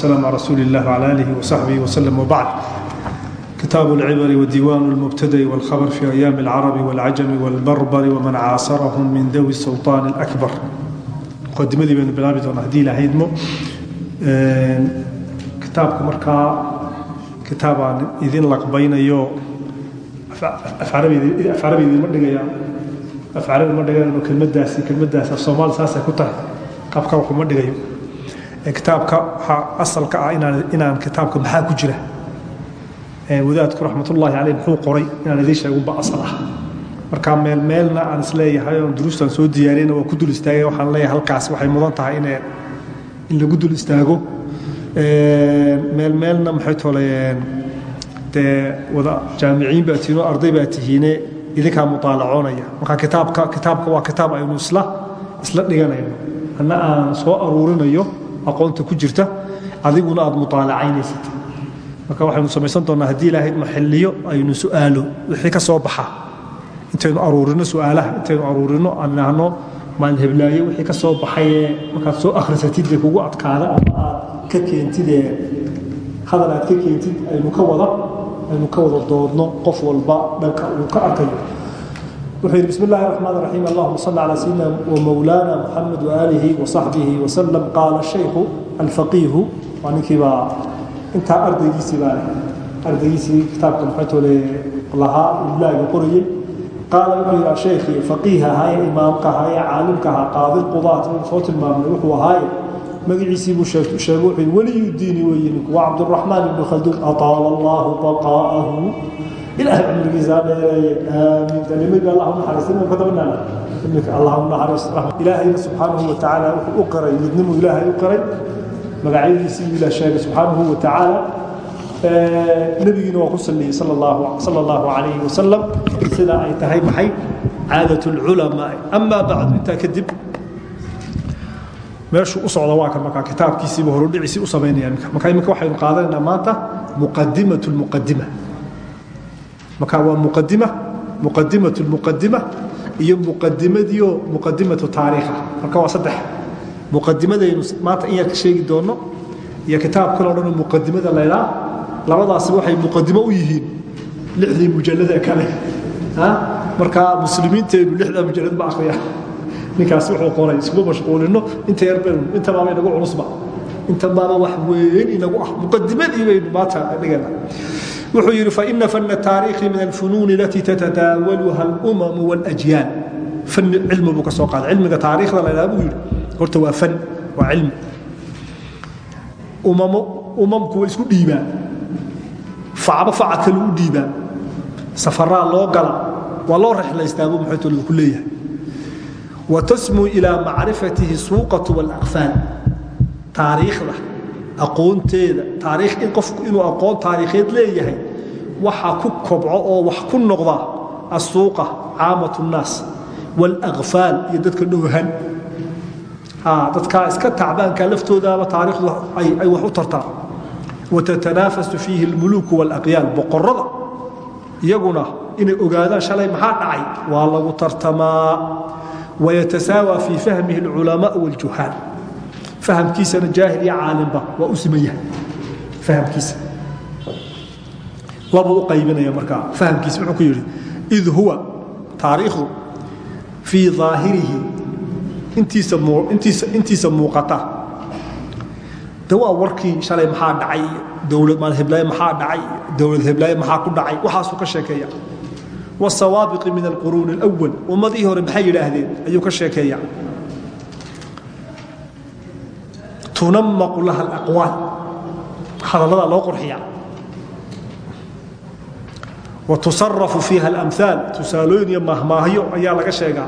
سلام على رسول الله وعلى آله وصحبه وسلم وبعد كتاب العبر وديوان المبتدأ والخبر في أيام العرب والعجم والبربر ومن عاصرهم من ذوي السلطان الأكبر مقدمدii baynu bilaabi doonaa haddii ilaahay idmo kitaabku markaa kitaabaan idin laqbaynayo afcarabi idinma dhigaya afcarabi ma dhigayano kelmadaasi kelmadaasi af soomaali saasay ku tahay qaabka waxuma dhigayo kitaabka asalka ah inaan inaan kitaabka maxaa ku jira? Wadaadku raxmatullaahi caleyh muxuu qoray inaan idiin sheegunba asal ah. Marka meel meelna aan is leeyahay oon duruustan soo diyaariyana waa ku dul istaagay waxaan leeyahay halkaas waxay mudan tahay in in lagu dul istaago. Meel meelna maxay tolayeen? Dee wada jaamiciin baa tihiin oo arday baa tihiine idinkaa mutaalacoonaya marka kitaabka kitaabka waa kitaab aynu isla isla dhiganayno. Anna aan soo aruurinayo aqoonta ku jirta adiguna aad mutaalacaynaysid marka waxaynu samaysan doonnaa haddii ilaahay maxilliyo aynu su'aalo wixii ka soo baxa. Intaynu aruurino su'aalaha intaynu aruurino aan idhaahno maalin heblaaye wixii ka soo baxayee markaad soo akhrisatid dee kugu adkaada ama aad ka keentidee hadal aad ka keentid aynu ka wada aynu ka wada doodno qof walba dhanka uu ka arkayo wuxuu yidhi bismi illahi raxmaan raxiim allahuma salli calaa sayidina wamowlaana muxamed waaalihi wasaxbihi wasalam qaala shaykhu alfaqiihu. Waa ninkiibaa intaa ardaygiisii baa ardaygiisii kitaabka maxaytoole lahaa iblaaga qorayey qaala wuxuu yidhi ashaykhii faqiih ahaaye imaamka ahaaye caalimka ahaa qaadi qudaat uu soo tilmaamay wuxuu ahaaye. Magaciisii buu sheegay wuxuu weliyu diini weeye ninku waa cabduraxmaan ibnu khalduun ataala allahu baqaa'ahu ilaahay cumrigiisaa dheereeye aamiin. Kalimadii allah u naxariista inuu ka dabanaana imika allah u naxariista ilaahayna subxaanahu wa tacaala wuxuu u qiray midnimuu ilaahay u qiray magacyadiisii buu ilaah sheegay subxaanahu wa tacaala nebigiina waa ku saliyey sala allahu calayhi wasalam sida ay tahay maxay? Caadat lculamaa amaa bacdu intaa kadib meeshuu u socda waa kan markaa kitaabkiisiiba horudhiciisii u samaynaya marka iminka waxaynu qaadanaynaa maanta muqadimat lmuqadima marka waa muqadima muqadimat lmuqadima iyo muqadimadiio muqadimatu taariikha. Marka waa saddex. Muqadimadaynu maanta in yar ka sheegi doonno iyo kitaab kale o dhanoo muqadimada laydhaa labadaasi waxay muqadimo u yihiin lixdii mujalada kale. Markaa muslimiinteennu lixdaa mujalad ma akhriya ninkaas wuxuu qoray iskuma mashquulino. Inta yar baynu inta baaba inagu culusba inta baaba wax weyn inagu ah. Muqadimadii baynu maanta dhigana wuxuu yidhi faina fana taariikhi min alfunuuni alatii tatadaawaluha alumamu waاljyaal fani cilmi buu ka soo qaaday. Cilmiga taariikhda la ydhaha buu horta waa fan waa cilmi. Umamo umamku way isku dhiibaan. Facba faca kale u dhiibaan safaraa loo gala. Waa loo rexlaystaabuu maxaytol ku leeyahay. Wa tasmuu ilaa macrifatihi suuqatu wاlaqfaal taariikhda aqoonteeda taariikh in qofku inuu aqoon taariikheed leeyahay waxa ku kobco oo wax ku noqda asuuqa caamatu nnaas waalakfaal iyo dadka dhowhan ah, dadkaa iska tacbaanka laftoodaaba taariikhdu ay wax u tartaa watatanaafasu fiihi almuluuku waalaqyaal boqorrada. Iyaguna inay ogaadaan shalay maxaa dhacay? Waa lagu tartamaa. Wayatasaawaa fii fahmihi alculamaa waaljuhaal fahamkiisana jaahil iyo caalimba waa u siman fahamkiisa. Labuu u qaybinaya markaa fahamkiisa wuxuu ku yidhi id huwa taariikhdu fii daahirihi intiisa muuqata. De waa warkii shalay maxaa dhacay dowlad maal heblaaye maxaa dhacay dowlad heblaaye maxaa ku dhacay waxaasuu ka sheekeeya wasawaabiqi min alquruuni alawal ummadihii hore maxay yidhaahdeen ayuu ka sheekeeya tunamaqu laha alaqwaal hadallada loo qurxiya. Wa tusarafu fiiha alamhaal tusaalooyin iyo mahmaahyo ayaa laga sheegaa.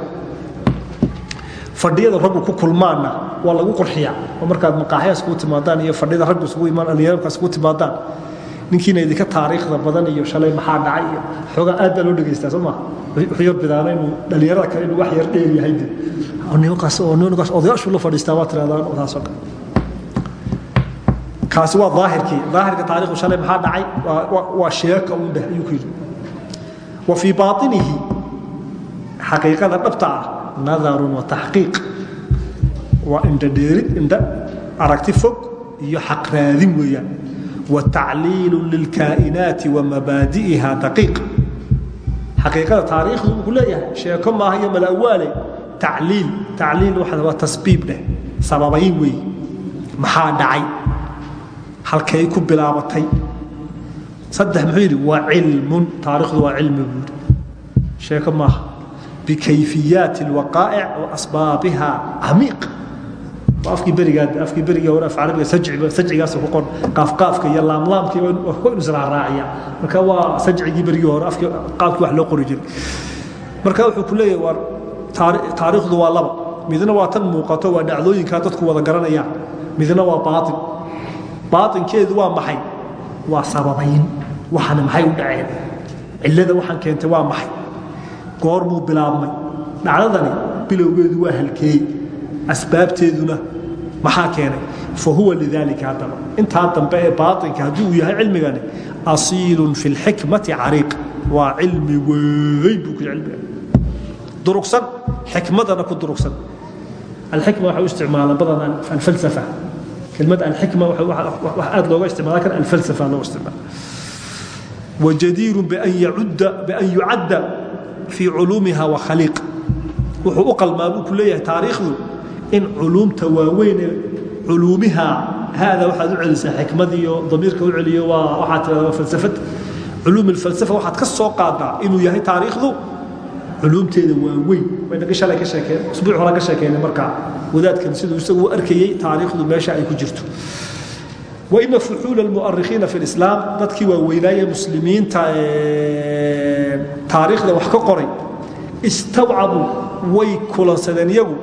Fadhiyada raggu ku kulmaanna waa lagu qurxiya. Oo markaad maqaaxya iskugu timaadaan iyo fadhiyada raggu isugu imaan dhallinyarka iskugu timaadaan. Ninkiina idinka taariikhda badan iyo shalay maxaa dhacay iyo xoogaa aad baa loo dhegaystaa soo maa wuxuu yar bidaana inuu dhallinyarada kale inuu wax yar dheer yahay. De nimankaas oo nimankaas odayaashu la fadhiistaa waa tirahdaan odaasoo kale kaasi waa daahirkii. Daahirka taarikhdu shalay maxaa dhacay? Waa sheeka uun dheh ayuu ku yidhi. Wa fii baatinihi xaqiiqada dhabta ah nadarun wa taxqiiq. Waa indha dheerid indha aragti fog iyo xaq raadin weeyaan. Wa tacliilu lilkaa'inaati wa mabaadi'iha daqiiq. Xaqiiqada taariikhdu wuxuu leeyahay sheeko maaha iyo malawaale tacliil. Tacliil waa tasbiib dheh sababayn weey maxaa dhacay halkay ku bilaabatay. Saddex muxuu yidhi waa cilmun. Taarikhdu waa cilmi buu yidhi. Sheeko maaha. Bikayfiyaati alwaqaa'ic wa asbaabiha camiiq waa afkii berigaa afkii berigii hore af carabiga sajciba sajcigaas ku qon qaafqaafka iyo laamlaamkii waa inu israacraaciya marka waa sajcigii berigii hore afkii qaafkii wax loo qori jiray. Marka wuxuu ku leeyahay waa taariikhdu waa laba. Midna waa tan muuqato waa dhacdooyinkaa dadku wada garanayaan. Midna waa baain baainkeedu waa maxay? Waa sababayn. Waxana maxay u dhaceen? Cillada waxaan keentay waa maxay? Goormuu bilaabmay. Dhacdadani bilowgeedu waa halkeey asbaabteeduna maxaa keenay? Fa huwa lidaalika haddaba. Intaa dambe ee baainka haddii uu yahay cilmigani asiilun fi lxikmati cariiq. Waa cilmi weyn buu ku cilmiga durugsan. Xikmadana ku durugsan. Alxikma waxay u isticmaalaan badanaa alfalsafa kelmad alxikma wax aad looga isticmaala kan alfalsafa loo isticmaala wajadiiru bian yucadda fii culuumiha wa khaliiq wuxuu u qalmaa buu ku leeyahay taariikhdu in culuumta waaweyn ee culuumiha haada waxaad u celisaa xikmadiyo damiirka u celiyo waa waxaad tirahdaa falsafad culuum alfalsafa waxaad ka soo qaadaa inuu yahay taariikhdu culuumteeda waa weyn. Waynaga shalay ka sheekeen usbuuc hore ka sheekeynay markaa wadaadkan siduu isagu arkayey taariikhdu meesha ay ku jirto. Waina fuxuula almu'arikhiina fi lislaam dadkii waa weynaaye muslimiinta taariikhda wax ka qoray istawcabuu way kulansadeen iyagu.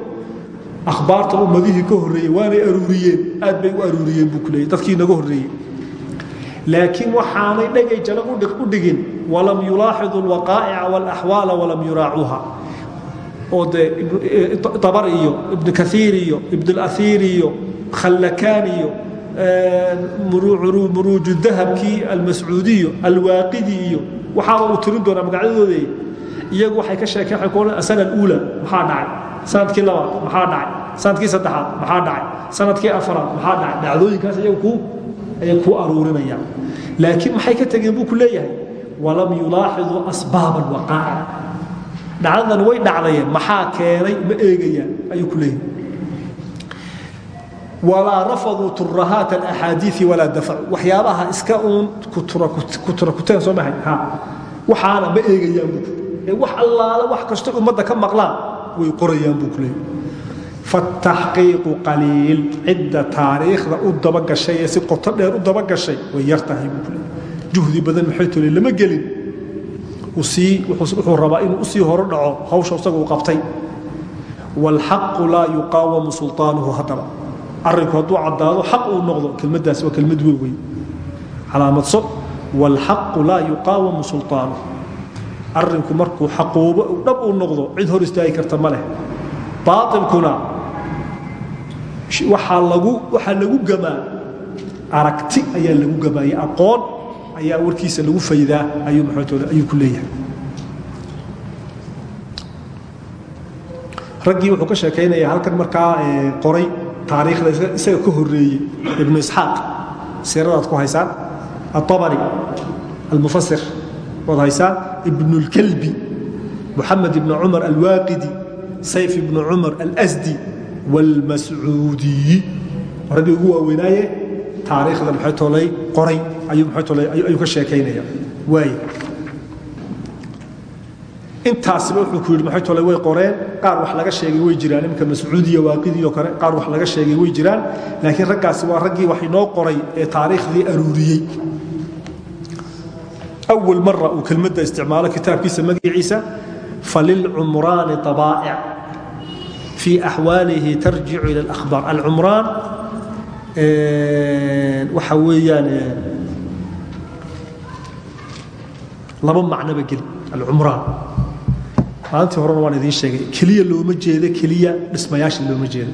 Akhbaarta ummadihii ka horreeyey waanay aruuriyeen aad bay u aruuriyeen buu ku leeyay dadkii laakiin waxaanay dhegay jalag u dhigin walam yulaaxidu alwaqaa'ica walaxwaala walam yuraacuuha. Oo dee dabar iyo ibnu kaiir iyo ibnulaiir iyo khallakaan iyo muruuju dahabkii almascuudiyo alwaaqidi iyo uu tirin doonaa magacyadooda iyagu waxay ka sheekeen ku asana aluula maxaa dhacay? Sanadkii labaad maxaa dhacay? Sanadkii saddexaad maxaa dhacay? Sanadkii afaraad maxaa dhacay? Dhacdooyinkaas iyagu kuu ayay kuu aruurinayaan. Laakiin maxay ka tegeen buu ku walam yulaaxiduu asbaaba alwaqaa'ic dhacdadan way dhacdayeen maxaa keenay? Ma eegayaan ayuu ku leeyahay. Walaa rafaduu turahaat alaxaadiii walaa dafacu iska uun kutura kuteen soo mahay ha. Waxaana ma eegayaan buu wax allaala wax kasta ummadda ka maqlaan way qorayaan buu ku faataxqiiqu qaliil cidda taariikhda u dabagashay ee si qoto dheer u dabagashay way yar tahay buu ku leeyahay juhdi badan maxay tole lama gelin u sii wuxuu rabaa inuu u sii horo dhaco hawsha isaga uu qabtay waalxaqu laa yuqaawamu sulطaanuhu haddaba arrinku hadduu caddaado xaq uu noqdo kelmaddaasi waa kelmad weyn wey calaamadso waalxaqu laa yuqaawamu sulطaanuhu arrinku markuu xaquubo dhab uu noqdo cid hor istaagi karta ma leh baatilkuna waxaa lagu gamaa aragti ayaa lagu gamaayay aqoon ayaa warkiisa lagu faydaa ayuu maxootooda ayuu ku leeyahay. Raggii wuxuu ka sheekaynayaa halkan markaa qoray taariikhda isaga ka horreeyey ibnu isxaaq. Siiradaad ku haysaan? Aabari almufasir waad haysaan? Ibnu اlkalbi muxamed ibnu cumar alwaaqidi sayf ibnu cumar alasdi wاlmascuudiyi horadii ugu waaweynaaye taariikhda mxootolay qoray ayuu ka sheekaynaya. Waay. Intaasba wuxuu ku yidhi maxaytole way qoreen qaar wax laga sheegay way jiraan. Iminka mascuudiya waaqidiyo kale qaar wax laga sheegay way jiraan. Laakiin raggaasi waa raggii wax inoo qoray ee taariikhdii aruuriyey. Awal mara uu kelmadda isticmaalo kitaabkiisa magaciisa falilcumraani abaa'ic fii axwaalihi tarjicu ila alahbaar alcumraan waxa weeyaan laba macnoba geli. Alcumraan maalintii horena waan idiin sheegay keliya looma jeedo keliya dhismayaasha looma jeedo.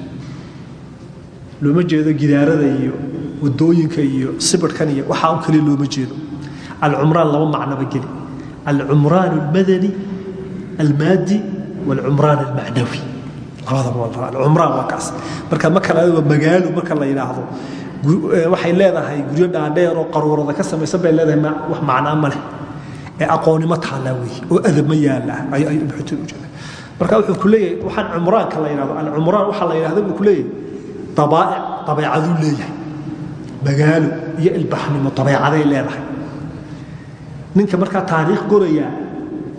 Looma jeedo gidaarada iyo waddooyinka iyo sibirhkan iyo waxaa u keliya looma jeedo. Alcumraan laba macnoba geli. Alcumraan almadani almaadi waalcumraan almacnawi marka ma kala waa magaalo marka la yiraahdo waxay leedahay guryo dhaadheer oo qaruurada ka samaysan bay leedahay wax macnaa ma leh. Ee aqoonnimo taallaa weeye oo adab ma yaalla ayuu muxuuti u jeeda marka wuxuu ku leeyahay waxaan cumraanka la yidhahdo alcumraan waxaa la yidhahda buu ku leeyahay dabaa'ic dabeecaduu leeyahay. Magaalo iyo ilbaxnimo dabeecaday leedahay. Ninka markaa taariikh gorayaa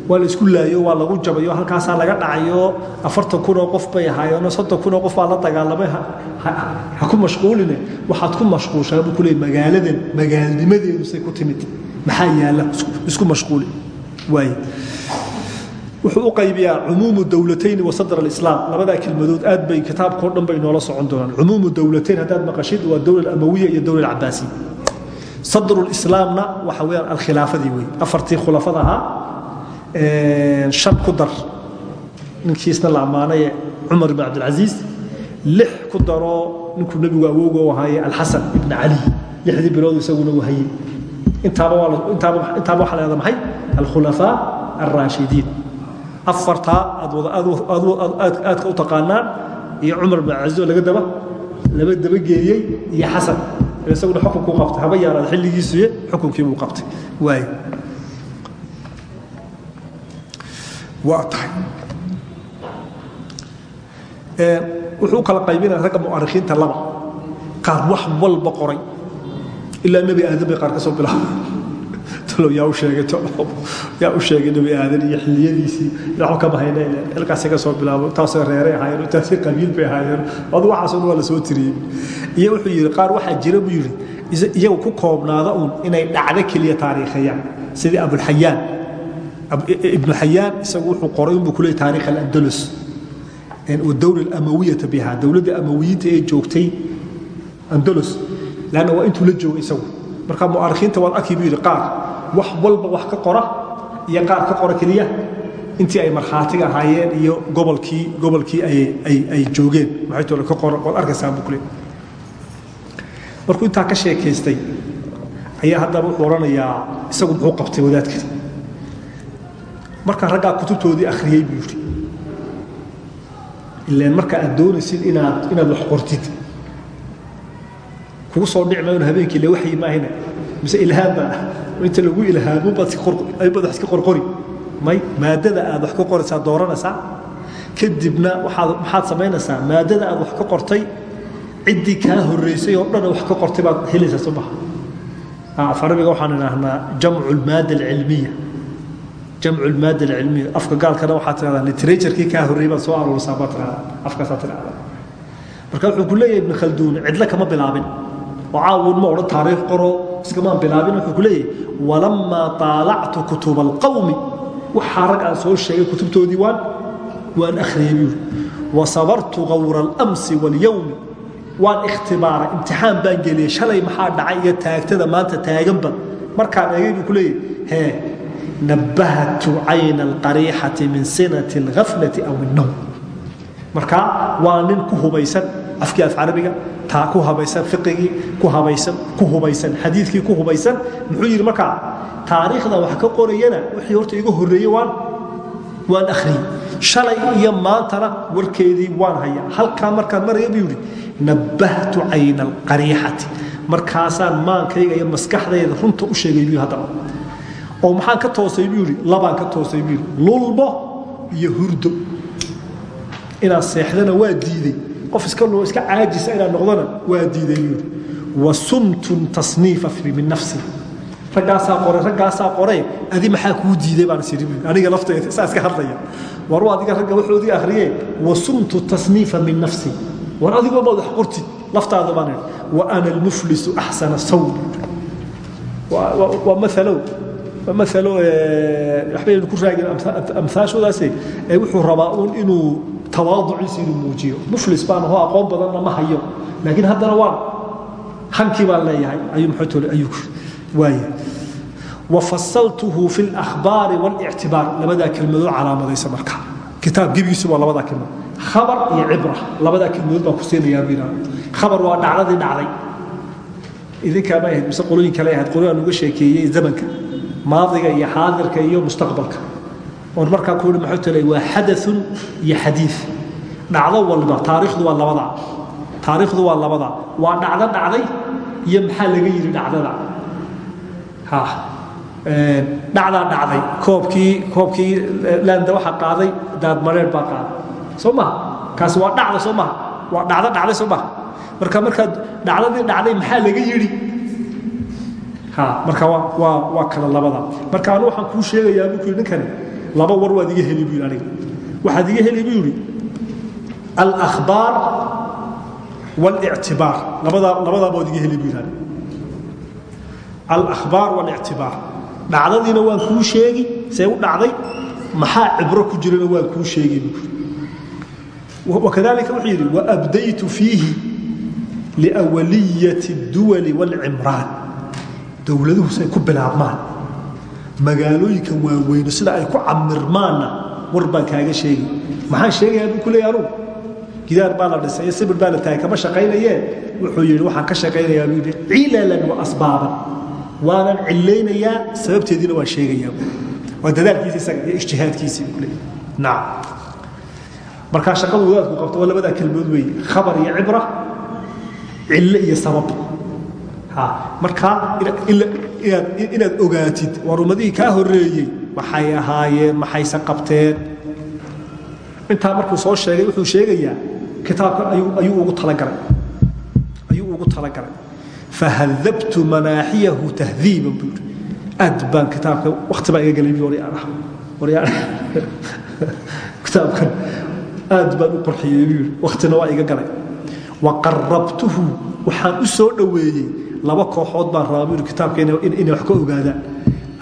waa la isku laayo waa lagu jabayo halkaasaa laga dhacayo afartan kunoo qof bay ahaayeenoo soddon kunoo qof baa la dagaalamay. Ha ku mashquuline? Waxaad ku mashquushaa buu ku leeyahy magaaladan magaalnimadeedu say ku timid. Maxaa yaalla? Isku mashquuli waaye wuxuu u qaybiyaa cumuumu dowlatayn wa sadr alislaam. Labadaa kelmadood aad bay kitaabkao dhan bay noola socon doonaan. Cumuumu dowlatayn haddaad maqashid waa dowla amawiya iyo dowla cabaasiya sadru lislaamna waxa weeyaan alkhilaafadii wey afartii khulafada ahaa shan ku dar. Ninkiisna la ammaanaye cumar ibn cabdilcasiis lix ku daro ninkuu nebigu awowga u ahaaye alxasan ibn cali lixdii bilood isaguna uu hayey intaaba waxaa leeda maxay? Alkhulafaa alraashidiin afartaa aadka u taqaanaan iyo cumar ibn cabdilcasiis oo laga daba laba dabageeyey iyo xasan. Isaguna xukunkuu qabtay. Haba yaaraada xilligiisuye xukunkiibuu qabtay. Waay waa tahay. Wuxuu kala qaybinaya ragga mu'arikhiinta laba. Qaar wax walba qoray. Ilaa nebi aadan bay qaar ka soo bilaaba yaa u sheegay nebi aadan iyo xilliyadiisii. Waxba kama hayna halkaasay ka soo bilaabo taasoo reeray ahaayeen intaasay qabiil bay ahaayeen. Adu waxaasoo dhan waa la soo tiriyey. Iyo wuxuu yidhi qaar waxaa jira buu yidhi iyagu ku koobnaada uun inay dhacdo keliya taariikhayaan sidii abulxayaan ibnu xayaan isagu wuxuu qoray unbuu kuleeyay taarikh alandalus. Wadowla alamawiyata biha dowladda amawiyiinta ee joogtay andalus. Lanna waa intuu la joogay isagu. Marka mu'arikhiinta waad arki buu yidhi qaar wax walba wax ka qora iyo qaar ka qora keliya. Intii ay markhaatiga ahaayeen iyo gobolkii gobolkii ay joogeen. Maxay tole ka qora waad arkaysaa buu kuleeyay markuu intaa ka sheekaystay ayaa haddaba wuxuu odhanayaa isagu muxuu qabtay wadaadkani markaa raggaa kutubtoodii akhriyey buu yidhi. Ilaan marka aad doonaysid inaad inaad wax qortid. Kugu soo dhici maayo habeenkii le waxyi maahina. Mise ilhaam baa inta lagu ilhaamo baad wax iska qorqori. May maadada aad wax ka qoraysaa dooranaysaa kadibna waxaad maxaad samaynaysaa maadada aad wax ka qortay ciddii kaa horraysay oo dhan wax ka qortay baad helaysaa soo maha afarabiga waxaan idhaahnaa jamcu lmaada alcilmiya jamcu lmaada alcilmiya afka gaalkana waxaa tidhahdaa literaturkii kaa horreeyay baad soo aruurisaa baad tidhahdaa afkaasaa tidhahdaa marka wuxuu ku leeyahay ibn khalduun cidlo kama bilaabin. Oo caawin ma odhan taariikh qoro iskamaan bilaabin. Wuxuu ku leeyahay walamaa taalactu kutuba alqawmi. Waxaa rag aan soo sheegay kutubtoodii waan waan akhriyey buu wasabartu gawra alamsi walyowmi waan ikhtibaaray imtixaan baan geliyey shalay maxaa dhacay iyo taagtada maanta taaganba markaan eegay buu ku leeyahay hee nabbahtu cayna alqariixati min sinati alghaflati aw innowm marka waa nin ku hubaysan afkii af carabiga taa ku habaysan fiqigii ku habaysan ku hubaysan xadiidkii ku hubaysan muxuu yidhi markaa taariikhda wax ka qorayana wixii horta iga horreeyey waan waan akhriyey shalay iyo maantana warkeedii waan haya halkaa markaan maraya buu yidhi nabbahtu cayna alqariixati maankayga iyo maskaxdayda runta u sheegay buu haddaba oo maxaan ka toosay buu yidhi ka toosay buu lulbo iyo hurdo. Inaad seexdana waa diiday. Qof iska loo iska caajisa inaad noqdona waa diiday buu wa sumtun tasniifa min nafsi. Raggaasaa qoray raggaasaa qoray adi maxaa kuu diiday baan isiri buu aniga laftayda saa iska hadlaya. War waa adiga ragga waxoodii akhriyee wa sumtu tasniifa min nafsi. War adigoo baad wax qortid laftaada baan wa ana almuflisu axsana sawb waa maalow maalo waxbaynu ku raagin amhaashoodaase ee wuxuu rabaa uun inuu tawaaduciisa inuu muujiyo. Muflis baan ahoo aqoon badanna ma hayo laakiin haddana waan hankii baan leeyahay. Wafasaltuhu fi اlakhbaari wاlictibaar labadaa kelmadood calaamadaysa marka. Kitaab gebigiisu waa labadaa kelmadood. Khabar iyo cibra. Labadaa kelmadood baan ku siinayaa khabar waa dhacdadii dhacday. Idinkaa ma ahayd mise qolooyin kale ahayd. Qolo aan uga sheekeeyey zamanka maadiga iyo xaadirka iyo mustaqbalka. Oon markaa ku yihi maxuu tale waa xadaثun iyo xadiiث dhacdo walba taariikhdu waa labadaa taariikhdu waa labadaa waa dhacdo dhacday iyo maxaa laga yidhi dhacdada? Dhacdaa dhacday. Koobkii koobkii laanda waxa qaaday daadmareer baa qaaday. Soo maha kaasi waa dhacda soo maha waa dhacdo dhacday soo maha marka markaad dhacdadii dhacday maxaa laga yidhi marka waa waa kala labada marka anu waxaan kuu sheegayaa buu ku yidhi ninkani laba war waad iga heli buu yidhi aniga waxaad iga heli buu yidhi alahbaar والاعتبار لبدا لبدا بود iga heli biiraan al-akhbar wal i'tibar dhacdadiina waan kuu sheegi say u dhacday maxaa cibro ku jirana waan kuu sheegi وكذلك wuxuu yidhi وأبديت فيه لأولية الدول والعمران dowladuhu say ku bilaabmaan. Magaalooyinka waaweyno sida ay ku camirmaanna war kaaga sheegi maxaan sheegayaa ku anugu? Gidaar baa la dhisay sibir baa la taagay kama shaqaynayeen. Wuxuu yidhi waxaan ka shaqaynayaa buu yidhi. Wa asbaaban waanan cilaynayaa sababteediina waan sheegayaa waa dadaalkiisa isaga iyo ijtihaadkiisii buu leeyahay. Nacam markaa shaqadu wadaadku qabto waa labadaa kelmood khabar iyo cibra cille iyo sabab markaa inaad ogaatid war ummadihii kaa horeeyey maxay ahaayeen maxayse qabteen? Intaa markuu soo sheegay wuxuu sheegayaa kitaabkan ayuu ugu talagalay fahadabtu manaaxiyahu tahdiiban buu yidhi. Aad baan kitaabka wakti baa iga waryaa kitaabkan aad baan u qorxiyey buu yidhi. Waktina waa iga galay. Waqarabtuhu waxaan u soo dhoweeyey laba kooxood baan rabaa buu yidhi kitaabka inay wax ka ogaadaan.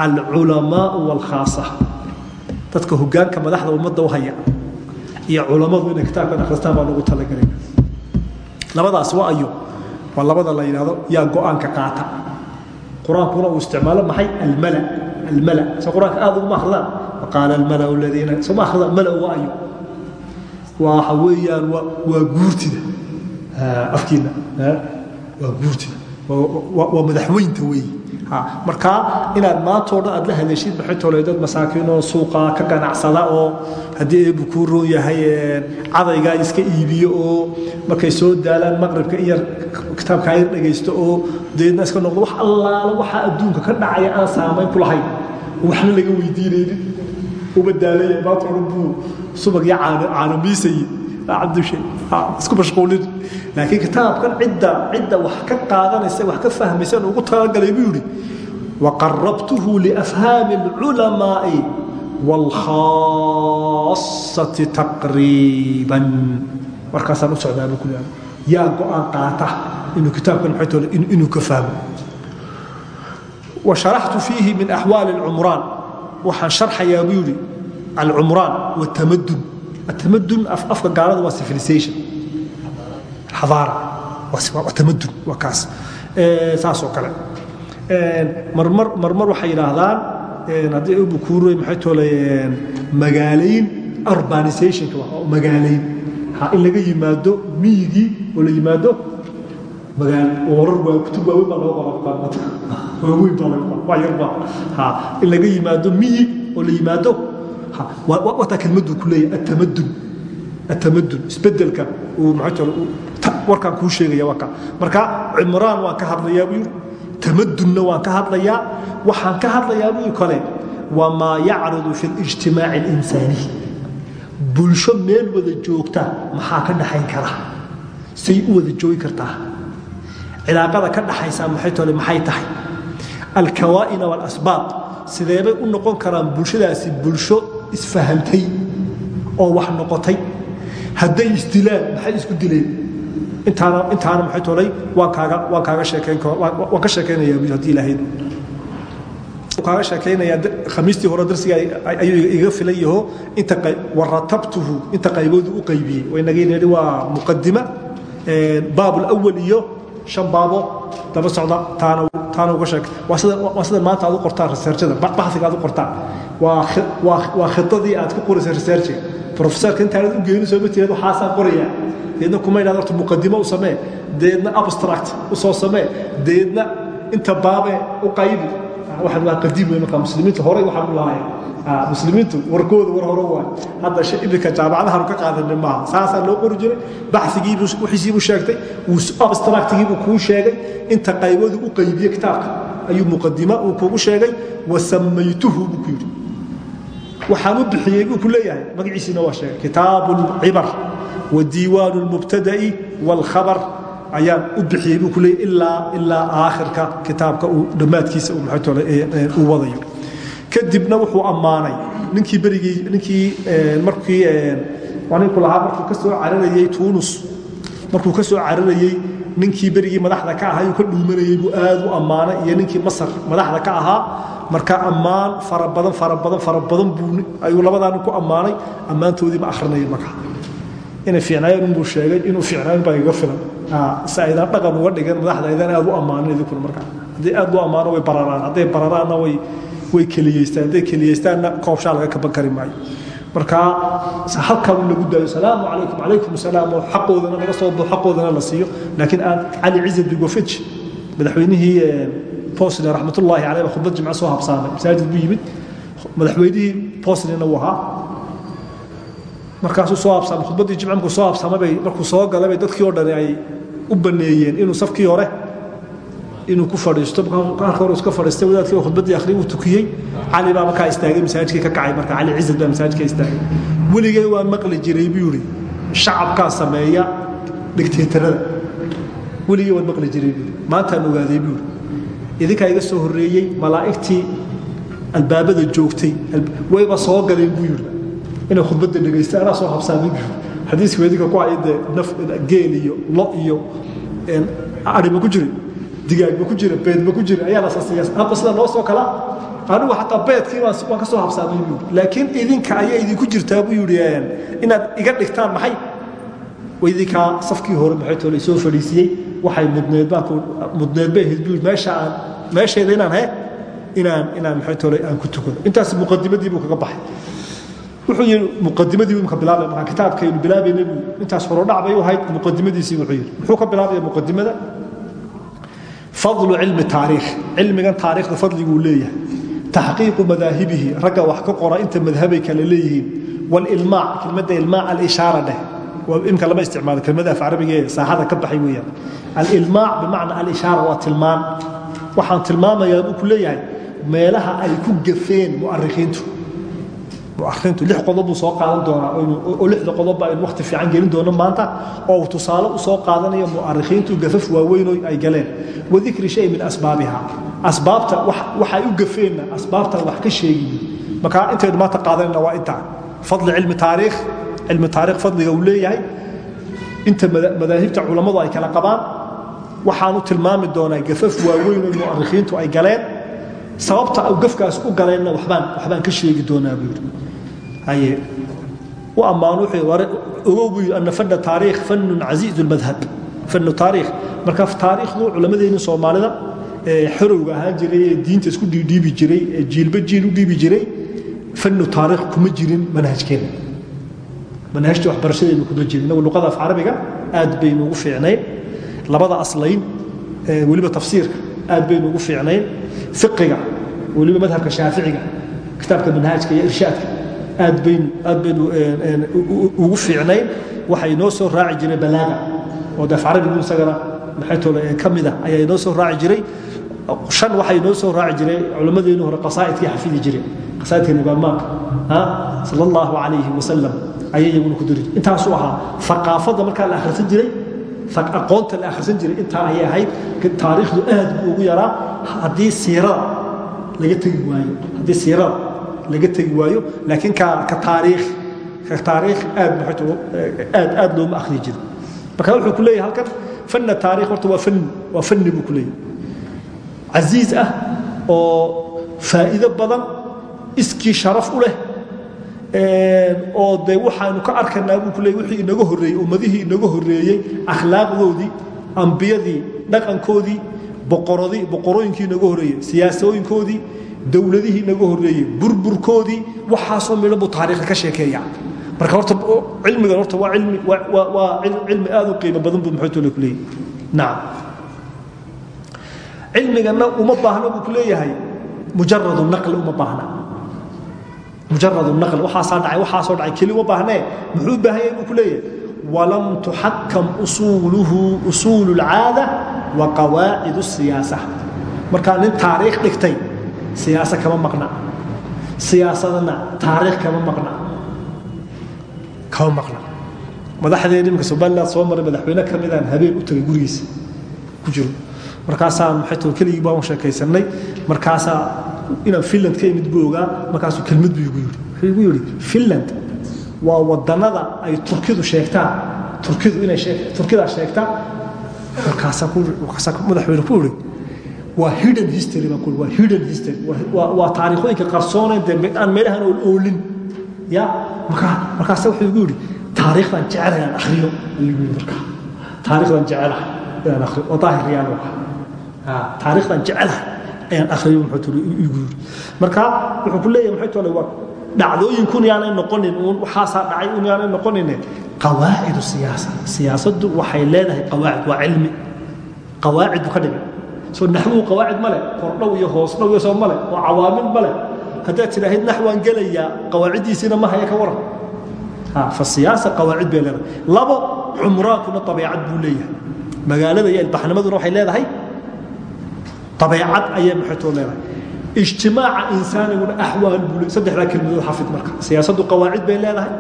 Alculamaau waalkhaasa dadka hogaanka madaxda ummadda u haya iyo culammadu inay kitaabkan akhristaan baan ugu talagalay. Labadaas waa ayo. Waa labada la yidhahdo yaa go'aanka qaata. Qur'aankuna uu isticmaalo maxay? Almala almala. Se qur'aanka aad uguma akridaan waqaala almalau aladiina soma akridaan mala waa ayo. Waxa weeyaan waa guurtida afkiina waa guurtida waa madaxweynta weeye markaa inaad maantoo dhan aad la hadashid maxaytole dad masaakiinoo suuqa ka ganacsada oo haddii eebu kuu roon yahay cadaygaa iska iibiyo oo markay soo daalaan maqribka in yar kitaabkaa yar dhagaysto oo deedna iska noqdo wax allaala waxaa adduunka ka dhacaya aan saamayn ku lahayn. Waxna laga weydiinaynin. Uba daalaya maanta odhan buu subag iyo caanamiisaye cabdushe isku mashquulin laakiin kitaabkan cidda cidda wax ka qaadanaysa wax ka fahmaysa ugu talagalay buu yidhi waqarabtuhu liafhaami alculamaa'i waalkhaasati taqriiban markaasaan u socdaa buu ku leeyahay yaa go-aan qaata inuu kitaabkan maxay tole inuu ka fahmo وشرحت فيه من أحوال العمران وحن شرح يا بيولي العمران والتمدن atamadun afka gaalada waa civilization. xadaara tamadun waa kaas saasoo kale marmar marmar waxay yidhaahdaan haddii ubukure maxay toolayeen magaalayn urbanisationka magaalayn in laga yimaado miyigii oo la yimaado in laga yimaado miyig oo la yimaado ha wata kelmadu ku leeyahay atamadun atamadun isbeddelka uu warkaan kuu sheegaya waa sideebay u noqon karaan bulshadaasi bulsho isfahantay oo wax noqotay. Hadday isdilaan maxay isku dileen? Intaana intaana maxay tolay waan kaaga waan kaaga sheekayn waan ka sheekaynayaa haddii ilaahay kaaga sheekaynayaa khamiistii hore darsiga ayuu iga filan yaho inta waratabtuhu inta qayboodu u qaybiyey. Waynagii nidhi waa muqadima baab alawal iyo shan baabo daba socda. Taana taana uga sheeg waa sida waa sida maanta aad u qortaan researchada baxsiga aad u qortaan waa waa waa khidadii aad ku qoraysa researchiga professorka intaanad u geenin soo mateed waxaasaan qorayaa. Deedna kuma idhahdo horta muqadimo u samee. Deedna abstract u soo samee. Deedna inta baabe u qaybi waxaan waa qadiim markaa muslimiinta horey waxaan u lahaayeen muslimiintu warkooda war hore waay hadda iminka jaamacadahaanu ka qaadanin maaha. Saasaa loo qori jiray. Baxigiibu wixiisiibuu sheegtay. Abstractigiibuu kuu sheegay. Inta qayboodu u qaybiye kitaabka ayuu muqadima uu kuugu sheegay. Wasamaytuhu buu ku yidhi waxaan u bixiyey buu ku leeyahay. Waa sheegay. Kitaabu lcibar wa diiwaanu lmubtada'i waalkhabar ayaan u bixiyey buu ku leeyahy ilaa aakhirka kitaabka uu dhammaadkiisa uu wadayo. Kadibna wuxuu ammaanay. Ninkii berigii ninkii markii ninku lahaa markuu ka soo cararayey tuunus. Markuu ka soo cararayey ninkii berigii madaxda ka ahaa uu ka dhuumanayey buu aad u ammaanay. Iyo ninkii masar madaxda ka ahaa marka ammaan fara badan fara badan fara badan ayuu labadaa nin ku ammaanay. Ammaantoodii ma akhrinayo marka. Inay fiicnaayeen unbuu sheegay inuu fiicnaayin baa iga filan. Si aydaan dhaqan uga dhigan madaxda aydaan aad u ammaanin idinkuna marka. Haddii aad u ammaano way bararaan. Hadday bararaanna way keliyeystaan. Hadday keliyeystaanna koobshaa laga kaban kari maayo. Marka halkaa in lagu daayo salaamu calaykum calaykum salaam. Oo xaqoodana laga soo baxo xaqoodana la siiyo. Laakiin aan cali ciza bigofij madaxweynihii bosnia raxmatullaahi caleyh baa khudbad jimco soo habsaamay. Masaajid buu yimid. Madaxweynihii bosniana wuu ahaa. Markaasuu soo habsaamay. Khudbaddii jimco markuu soo habsaamay bay markuu soo galay bay dadkii oo dhani ay u baneeyeen inuu safkii hore inuu ku fadhiisto. Halka hore iska fadhiistay wadaadkii khudbaddii akhri uu tukiyey. Cali baa markaa istaagay masaajidkii ka kacay marka cali cizad baa masaajidka istaagay. Weligay waa maqli jiray buu yidhi shacabkaa sameeya dhigteetarada weligay waan maqli jiray buu maantaan ogaaday buu yidhi idinkaa iga soo horreeyey malaa'igtii albaabada joogtay wayba soo galeen buu yidhi inay khudbadda dhegaysta soo habsaamay buu xadiiska weedinka ku haya dee geel iyo lo iyo adhiba ku jiray digaagba ku jira beedba ku jira ayaa lasasiiya hadda sida noo soo kala? Anigu xataa beedkii waan ka soo habsaamay buu laakiin idinka ayaa idinku jirtaa buu yidhi inaad iga dhigtaan maxay? Idinkaa safkii hore maxay toole soo fadhiisiyey waxay mudneed baa mudneed bay ahayd buu meesha aan meesheeda inaan he inaan aan ku tukado intaas muqadimadii buu kaga baxay. Wuxuu yidhi muqadimadii imka bilaabay markaa kitaabkaynu bilaabayna buu intaas horodhac bay u ahayd muqadimadiisii wuxuu yidhi. Muxuu ka bilaabaya muqadimada fadlu cilmi taariikh. Cilmigan taariikhda fadliguu leeyahay. Taxqiiqu madaahibihi. Ragga wax ka qora inta madhabay kale leeyihiin. Walilmaac kelmadda ilmaac alishaara dheh imka lama isticmaalo kelmada af carabiga ee saaxada ka baxay weeyaan. Alilmaac bimacna alishaara waa tilmaan. Waxaan tilmaamayaa buu ku leeyahay meelaha ay ku gafeen mu'arikhiintu. Mu'arikhiintu lix qodob buu soo qaadan doonaa. Oo lixda qodobba aynu waqti fiican gelin doono maanta oo uu tusaale u soo qaadanayo mu'arikhiintu gafaf waaweyn oo ay galeen. Wadikri shay min asbaabiha. Asbaabta waxay u gafeenna asbaabtan wax ka sheegiyin marka intaynu maanta qaadanayna waa intaa. Fadli cilmi taariikh cilmi taariikh fadliga uu leeyahay. Inta madaahibta culammadu ay kala qabaan waxaanu tilmaami doonaa gafaf waaweyn oo mu'arikhiintu ay galeen. Sababta gafkaas u galeenna waxbaan ka sheegi doonaa buu yidhi. U ammaano wuxuu ogow buu yidhi anna fanna taariikh fannun casiizu lmadhab fannu taariikh. Marka taariikhdu culammadeenni soomaalida ee xorowga ahaan jiray ee diinta isku dhiidhiibi jiray ee jiilba jiil u dhiibi jiray fannu taariikh kuma jirin manhajkeena manhajta waxbarashadeenu kuma jirin. Inagu luqada af carabiga aad baynu ugu fiicnayn. Labada aslayn weliba tafsiirka aad baynu ugu fiicnayn. Fiqiga weliba madhabka shaaficiga kitaabka manhaajka iyo irshaadka aad baynu aad baynu ugu fiicnayn. Waxay inoo soo raaci jiray balaaga. Oo daf carabigu isagana maxay tole ka mid ah ayaa inoo soo raaci jiray. Shan waxay inoo soo raaci jiray culammadeenu hore qasaa'idkii xafidi jireen. Qasaa'idka nibaamaanka ha sala allahu calayhi wasalam ayay iyaguna ku diri. Intaasuu ahaa aqaafadda markaa la akhrisan jiray aqoonta la akhrisan jiray intaa ayay ahayd taariikhdu aad buu ugu yaraa. Haddii siirada laga tegi waayo haddii siirada laga tegi waayo laakiin ka taariikh ka taariikh aad aad aad looma akhri jiray marka wuxuu ku leeyahay halkan fanna taariikh horta waa fanni waa fanni buu ku leeyahay. Casiiz ah oo faa'iido badan iskii sharaf u leh oo de waxaanu ka arkanaa buu ku leeyay wixii inaga horreeyey ummadihii inaga horreeyey akhlaaqdoodii ambiyadii dhaqankoodii boqoradii boqorooyinkii inaga horreeyey siyaasooyinkoodii dowladihii inaga horreeyey burburkoodii waxaasoo midhan buu taariikhda ka sheekeeya marka horta cilmigan horta waa cilmi waa cilmi aad u qiimo badan buu maxaytole ku leeyahay. Nacam cilmiganna uma baahna buu ku leeyahay. Mujaradu uma baahna mujarad naql waxaasaa dhacay waxaasoo dhacay keli uma baahnee muxuu u baahan yahay buu ku leeyahay walam tuxakam usuuluhu usuulu اlcaada wa qawaacid الsiyaasa markaa nin taariikh dhigtay siyaasa kama maqna siyaasadana taariikh kama maqna kama maqna madaxdeen imika somaliland soo maray madaxweyne ka midaan habeen u tagay gurigiisa ku jiro markaasaan maxayto keligii baan sheekaysanay markaasaa inaan finland ka imid buu ogaa markaasuu kelmad buu igu wuxuu igu yidhi finland waa wadannada ay turkidu sheegtaan. Turkidu inay turkidaa sheegtaa markaasaa madaxweyne ku yidhi waa hidden history baan ku waa hidden history. Waa taariikhooyinka qarsooneen dee aan meelahan ool oolin. Ya markaa markaasa wuxuu igu yidhi taariikhdan jecelahay aan akhriyo. Ayuu yidhi markaa taariikhdan jecelahay inaan akhriyo. Oo daahir riyaan u ahaa taariikhdan jecelahay ayaan akhriyo muxuu tiri igu yidhi marka wuxuu ku leeyahay maxay tole waa dhacdooyinkun yaanay noqonin uun waxaasaa dhacay un yaanay noqonine qawaacidu siyaasa siyaasaddu waxay leedahay qawaacid waa cilmi. Qawaacid buu ka dhigay. Soo naxwuhu qawaacid male kordhow iyo hoosdhow iyo soo male oo cawaamil male haddaad tidhaahid naxwaan gelayaa qawaaciddiisiina ma haya ka waran. Fasiyaasa qawaacid bay leedahay. Labo cumraankuna abeecad buu leeyahay. Magaalada iyo ilbaxnimaduna waxay leedahay abeecad ayay maxaytoo leedahay ijtimaaca insaaniguna axwaal buu le saddexdaa kelmadood xafid marka siyaasaddu qawaacid bay leedahay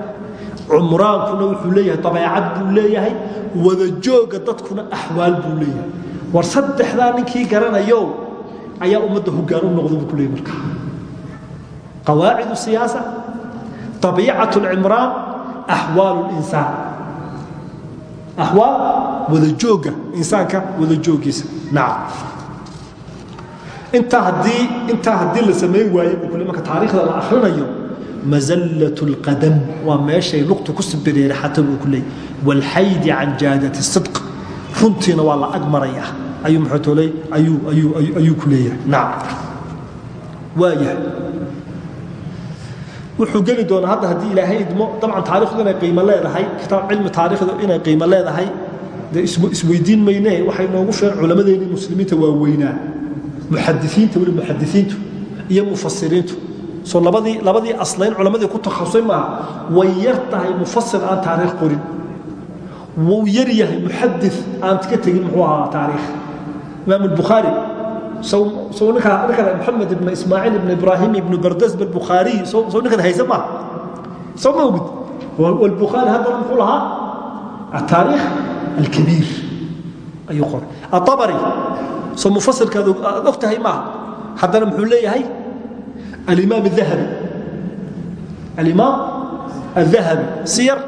cumraankuna wuxuu leeyahay abeecad buu leeyahay wadajooga dadkuna axwaal buu leeyahay war saddexdaa ninkii garanayo ayaa ummadda hogaan u noqda buu ku leeyahy marka qawaacid siyaasa abiicat lcimraan axwaal linsaan axwaal wadajooga insaanka wadajoogiisa nacam intaa haddii intaa haddii la samayn waayo bukule marka taariikhda la akhrinayo mazallat اlqadam waa meeshay lugtu ku sibireera xata buu ku leey waalxaydi can jaadati sidq runtiina waa la ag marayaa. Ayuu maxootoley ayuu ayuu ayuu ku wuxuu geli doonaa hadda haddii ilaahay idmo dabcan taarikhdu qiimo leedahay kitaab cilmi taariikhdu inay qiimo leedahay dee isweydiin mayne waxay noogu sheer culamadeenii muslimiinta waaweynaa muxadisiinta weli muxadisiintu iyo mufasiriintu soo labadii labadii aslayn culammadii ku takhasusay maaha way yar tahay mufasir aan taariikh qorin. Wuu yar yahay muxadi aan ka tegin muxuu ahaa taariikh. Imaam bukhaari sow ninkaa ninkan moxamed ibn ismaaciil ibn ibraahim ibn bardas balbukhaariy sow ninkan haysa maaha. Sow ma ogid? Walbukhaari haddana muxuu lahaa? Ataariikh alkabiir. Ayuu qoray. Aabari soo mufasilka aad og tahay maaha. Haddana muxuu leeyahay? Alimaam ahabi alimaam aلذahabi si yar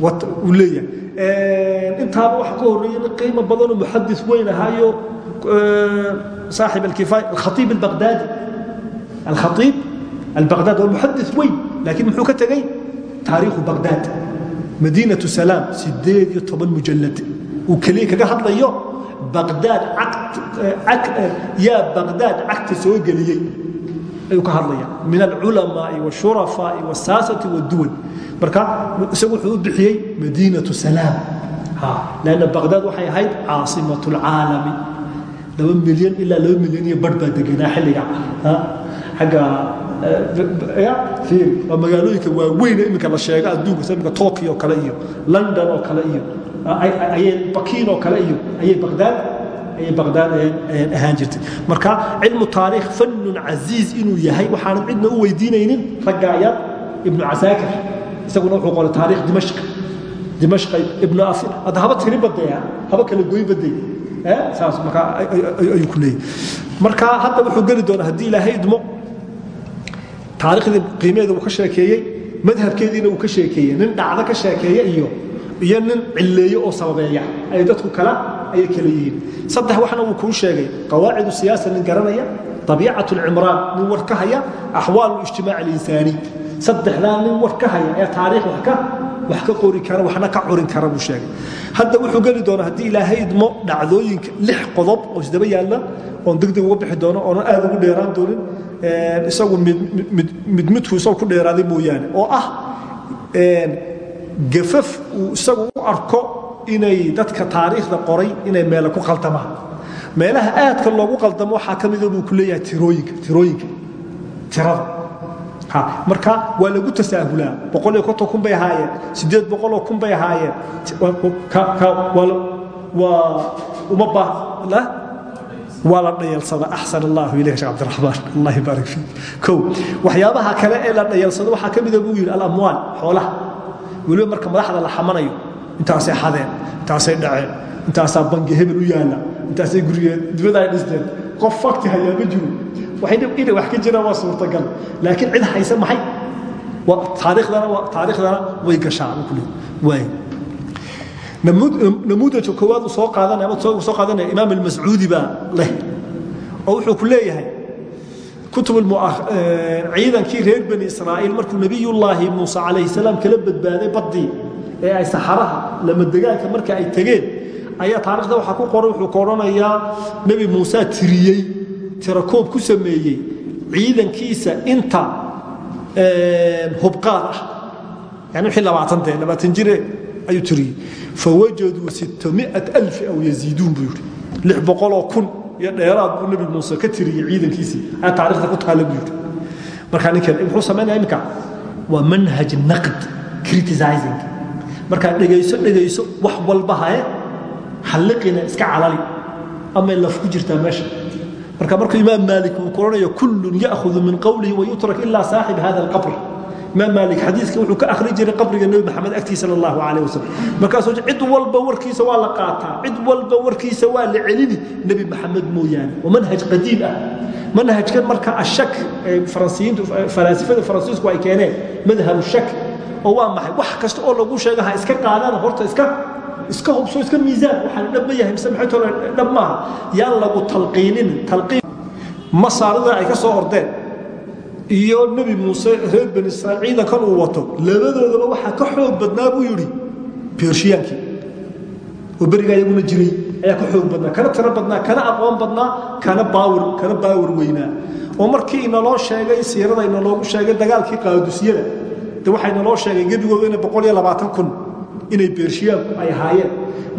uu leeyahay. Intaaba waxa ka horeeyay nin qiimo badanoo muxadi weyn ahaayo saaxib akifaaya akhaiib abadaadi alkhaiib albaqdaad waa muxadi weyn laakiin muxuu ka tegey taariikhu bagdaad madiinatu salaam sideed iyo toban mujalad uu keliya kaga hadlayo Eh, eh, yaa baqdaad cagta soo geliyey ayuu ka hadlaya. Min alculamaai washurafaai wsaasati wduwan marka isagu wuxuu u bixiyey madiinatu salaam. Lanna baqdaad waxay ahayd caasimat lcaalami laba milyan ilaa laba milyan iyo badh baa deganaa xilliga. Agga eh, waa magaalooyinka waaweyn imika la sheega adduunka imika tokyo kale iyo london oo kale iyo ayay bakiin oo kale iyo ayay baqdaad ayay baqdaad ahaan jirtay. Marka cilmu taariikh fannun casiiz inuu yahay waxaanan cidna u weydiinaynin ragga ayaa ibnu casaakir. Isaguna wuxuu qoray taariikh dimashq. Dimashq ibnu asir hadda haba tiri badaya haba kala goy baday saas markaa ayuu ku leeyahay marka hadda wuxuu geli doonaa haddii ilaahay idmo taariikhdii qiimeeda uu ka sheekeeyey madhabkeediina uu ka sheekeeyey nin dhacdo ka sheekeeya iyo iyo nin cilleeye oo sababeeya. Ay dadku kala ayay kala yihiin. Saddex waxna wuu kuu sheegay. Qawaacidu siyaasa nin garanaya abiicat cimraan nin war ka haya axwaal ijtimaac alinsaani saddexdaa nin war ka haya ee taariikh wax ka qori kara waxna ka curin kara buu sheegay. Hadda wuxuu geli doonaa haddii ilaahay idmo dhacdooyinka lix qodob oo isdaba yaalla oon degdeg uga bixi doono oonan aad ugu dheeraan doonin isagu midmidku isagu ku dheeraaday mooyaane. Oo ah gafaf uu isagu u arko inay dadka taariikhda qoray inay meele ku qaldamaan meelaha aadka loogu qaldamo waxaa ka mida buu ku leeyahay tirooyinka tirooyinka tirada. Marka waa lagu tasaahulaa. Boqol iyo konton kun bay ahaayeen. Sideed boqoloo kun bay ahaayeen. Waa uma baa waa la dhayalsada axsan allahu ilayk sheekh cabdiraxmaan. Allah yibaarik fiik. Kow waxyaabaha kale ee la dhayalsado waxaa ka mida buu yidhi alamwaal xoolaha weliba marka madaxda la xamanayo intaasay xadeen intaasay dhaceen intaasaa bangi hebel u yaalla intaasay gurigeen dibada ay dhisteen. Qof fakti hayaa ma jiro. Waxay wax ka jiraan waa suurtagal. Laakiin cid haysa maxay? Taariikhdana way gashaa waay namuudajka koowaad soo qaadanaya imaam almascuudi baa leh oo wuxuu ku leeyahay ciidankii reer bani israa'iil markuu nebiyullaahi muuse calayhi salaam kala badbaaday baddii ee ay saxaraha lamadegaanka marka ay tegeen ayaa taarikhda waxaa ku qoran wuxuu ka odhanayaa nebi muuse tiriyey tirakoob ku sameeyey ciidankiisa inta hubqaad ah. Yani wixii labaatan dee labaatan jire ayuu tiriyey. Fawajaduu sitamiat alfi aw yaziiduun buu yidhi. Lix boqoloo kun iyo dheeraad buu nebi muuse ka tiriyey ciidankiisii. Ayaa taarikhda ku taalla buu yidhi. Markaa ninkan muxuu samaynaya iminka waa manhaj naqd criticizing. Markaa dhegayso dhegayso wax walba haye halliqina iska calali. Amay laf ku jirtaa meesha. Marka markuu imaam maalik uu koranayo kullun ya'khudu min qowlihi wayutrak ilaa saaxib hada alqabr imaam maalik xadiiska wuxuu ka akhri jiray qabriga nebi maxamed agtiisa sala allahu calayh wasalam markaasuu cid walba warkiisa waa la qaataa cid walba warkiisa waa la celini. Nebi maxamed mooyaane waa manhaj qadiim ah. Manhajkan marka ashak ee faransiyiintu falaasifada faransiisku ay keeneen madhabu shak oo waa maxay? Wax kasta oo lagu sheega ha iska qaadaan horta iska iska hubso iska miisaan waxaan dhab ma yahay mise maxay tole dhab maaha yaan lagu talqiinin talqiin. Masaarida ay ka soo ordeen iyo nebi muuse reer bani israa'iil ciidankan uu wato. Labadoodaba waxaa ka xoog badnaa buu yidhi beershiyaankii oo berigaa iyaguna jiray ayaa ka xoog badnaa kana tiro badnaa kana aqoon badnaa kana baawir kana baawir weynaa. Oo markii inaloo sheegay siirada inaloogu sheegay dagaalkii qaadusiyada de waxaa inaloo sheegay gebigooda inay boqol iyo labaatan kun inay beershiyaanku ay ahaayeen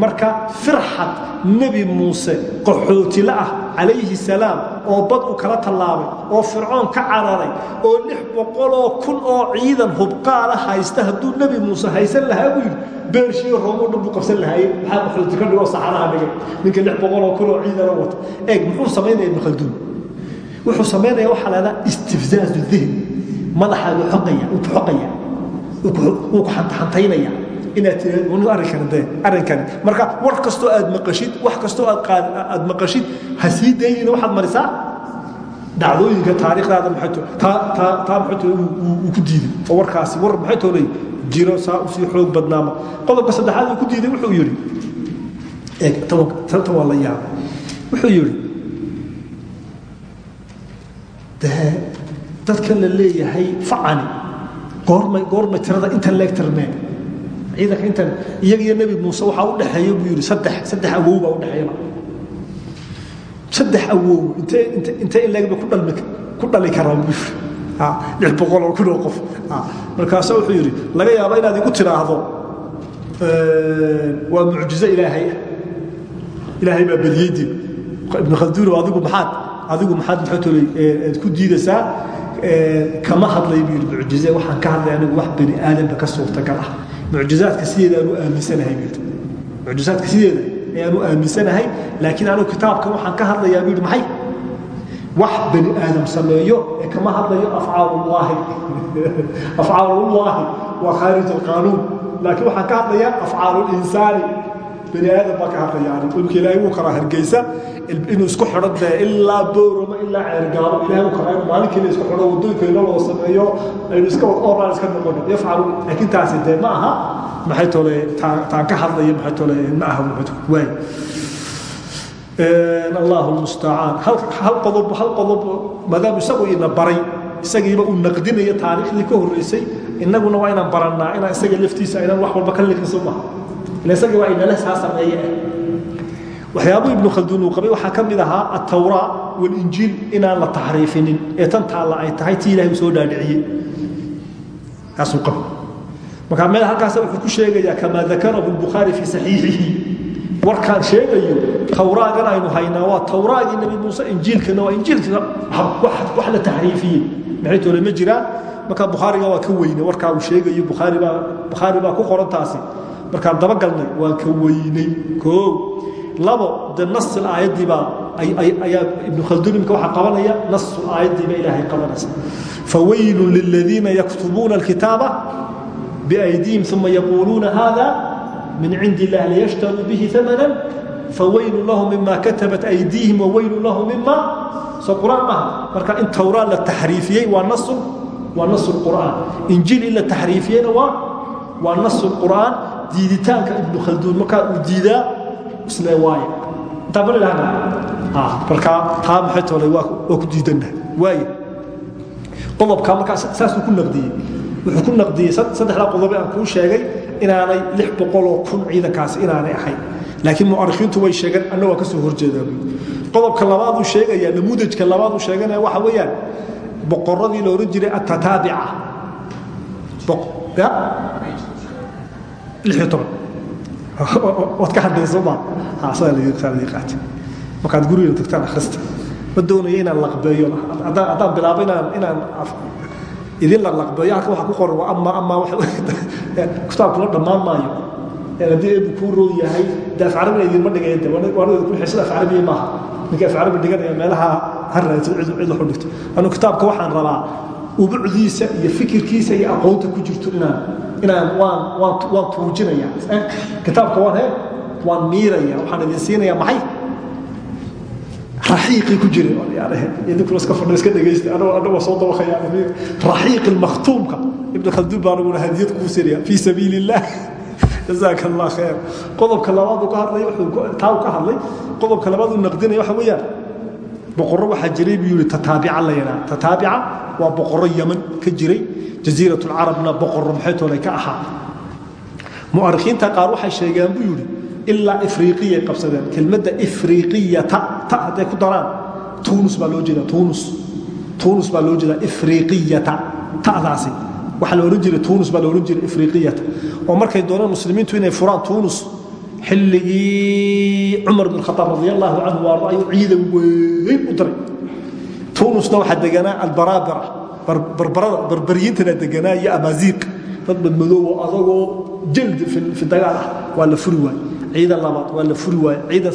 marka firxad nebi muuse qaxootile ah calayhi salaam oo bad uu kala tallaabay oo fircoon ka cararay oo lix boqoloo kun oo ciidan hubqaala haysta hadduu nebi muuse haysan lahaa buu yidhi beershiyo roomo dhan buu qabsan lahaaye maxaa qaxooti ka dhigoo saxaraha dhigay? Ninka lix boqoloo kun oo ciidana wata. Eeg muxuu samaynaya ibnu khalduun wuxuu samaynaya waxaa lahdaa istifzaazu dihn madaxaagu xoqaya uu ku xoqaya wuu ku xantaxantaynaya inaad tiraad arrinkan dee arrinkani marka war kastoo aad maqashid wax kastoo aad maqashid ha sii daynina waxaad marisaa dhacdooyinka taariikhdaada taa taa taa maxay to uu ku diiday. Oo warkaasi war maxay toolay jiro saa u sii xoog badnaama. Qodobka saddexaad uu ku diiday wuxuu yidhi tan waa la yaabay. Wuxuu yidhi dee dadka la leeyahay facani goormay goormay tirada intan leeg tirmeen ciidanka intan iyaga iyo nebi muuse waxaa u dhexeeya buu yidhi saddex awow baa u dhexeeyaba saddex awow intee inte intee in leegba ku dhali karaan buu yidhi. Lix boqol oo kun oo qof markaasa wuxuu yidhi laga yaaba inaad igu tidhaahdo waa mucjizo ilaahay. Ah ilaahay baa badiyey dib ibnu khalduunow adigu maxaad adigu maxaad maxay tolay ku diidaysaa kama hadlay buu yidhi mucjize waxaan ka hadlay anigu wax bani aadamba ka suurtagal ah mucjizaadka sideeda aanu aaminsanahay mucjizaadka sideeda ayaanu aaminsanahay laakiin anigu kitaabkan waxaan ka hadlayaa yidhi maxay wax bani aadam sameeyo ee kama hadlayo afcaalullaahi afcaalullaahi waa khaarij alqaanuun laakiin waxaan ka hadlayaa afcaalulinsaani bani aadam baa ka hadlaya. Anigu imka ilaahay wuu karaa hargeysa inuu isku xidho dee ilaa boorama ilaa ceergaalo ilaahay wuu karaa. Inuu maalin keliya isku xidho waddooyinkeena loo sameeyo aynu iska wad oraan iska noqono yafcalu laakiin taasi dee ma aha. Maxay tole taan ka hadlaya maxay tole ma aha waay allahu mustacaan hal qodob hal qodob maadaama isagu ina baray. Isagiiba uu naqdinaya taariikhdii ka horreysay. Innaguna waa inaan barannaa inaan isaga laftiisa aynaan wax walba ka liqinso maha ila isagii waa inala saa sameeye waxyaabuu ibnu uu qabay waxaa ka mid ahaa altawraa walinjiil inaan la taxriifinin ee tan taalla ay tahay tii ilahay uu soo dhaadhiciyey. Taasuu qabay. Markaa meel halkaas wuxuu ku sheegayaa kamaa dakarahu lbukhaari fii saxiixihi warkaan sheegayo tawraagan aynu haynaa waa tawraagii nebi muuse injiilkana waa injiilka wax la taxriifiyey maxay toole ma jiraan? Marka bukhaariga waa ka weyne warkaa uu sheegayo bukhaari baa ku qoran taasi markaan dabagalnay waa ka weynay. Koo labo de nasil aayaddiibaa ayaa ibnu khaldunimka waxaa qabanaya nasul aayaddiiba ilaahay qabanaysa fawaylun liladiina yaktubuuna alkitaaba biaydiihim uma yaquuluuna hada min cindi illah liyashtaruu bihi amanan fawaylu lahum mima katabat aydiihim wawaylu lahum mima soo quraan maaha marka in tawraan la taxriifiyey waa nasu waa nasu qur'aan. Injiil in la taxriifiyeyna waa waa nasu qur'aan diiditaanka ibnu khalduun markaa uu diidaa isle waaye. Intaa bal markaa taa maxay toole waa ku diidannahay. Waaye. Qodobkaa markaa saasuu ku naqdiyey. Wuxuu ku naqdiyey saddexdaa qodobe aan kuu sheegay inaanay lix boqoloo kun ciidankaasi inaanay ahayn laakiin mu'arikhiintu way sheegeen anna waa ka soo horjeedaa qodobka labaaduu sheegayaa namuudajka labaaduu sheeganaya waxa weeyaan boqoradii la odhan jiray atataabica markaad gurigeena tagtaan akhrista ma doonayo inaan laqbeeyo? Haddaan bilaabo inaan idin la laqbeeyo halka waxa ku qoran waa ama ama kitaabkula dhammaan maayo. Haddii eebu kuu rood yahay de af carabina idinma dhigayante waanada ku xisada af carabiya maaha. Ninka af carabi dhiganaya meelaha ha raadsan cid cid wax u dhigto. Anu kitaabka waxaan rabaa ubucdiisa iyo fikirkiisa iyo aqoonta ku jirto inaan inaan waan waan waan tuujinaya kitaabka waan he waan miiraya waxaan idin siinaya maxay? Raxiiqii ku jira idinkuna iska fadhiyo iska dhegaysta anagoo soo dabaqaya raxiiq ilmakhtuumka ibn khaldun baa anaguna hadiyad kuu siraya fii sabiili illah jazaaka allah khayr. Qodobka labaad uu ka hadlay wuxuu taa uu ka hadlay qodobka labaad uu naqdinaya waxa weeyaan boqorro waxaa jiray buu yidhi tataabica la yidhaha tataabica waa boqorro yaman ka jiray jasiirat lcarabna boqorro maxaytoolay ka ahaa. Mu'arikhiinta qaar waxay sheegeen buu yidhi ilaa ifriiqiyay qabsadeen. Kelmadda ifriiqiyata ta hadday ku daraan tuunus baa loo jeedaa tuunus. Tuunus baa loo jeedaa ifriiqiyata ta'daasi. Waxaa la odhan jiray tuunus baa la odhan jiray ifriiqiyata oo markay doonaan muslimiintu inay furaan tuunus xilligii cumar bn khataab radi allahu canhu ayuu ciidan weyn u diray tuunusna waxaa deganaa albaraabira barbarada barbariyiintana deganaa iyo amaaziiq dad badmadoow oo adagoo jaldi fi dagaal ah waa la furi labaad waa la furi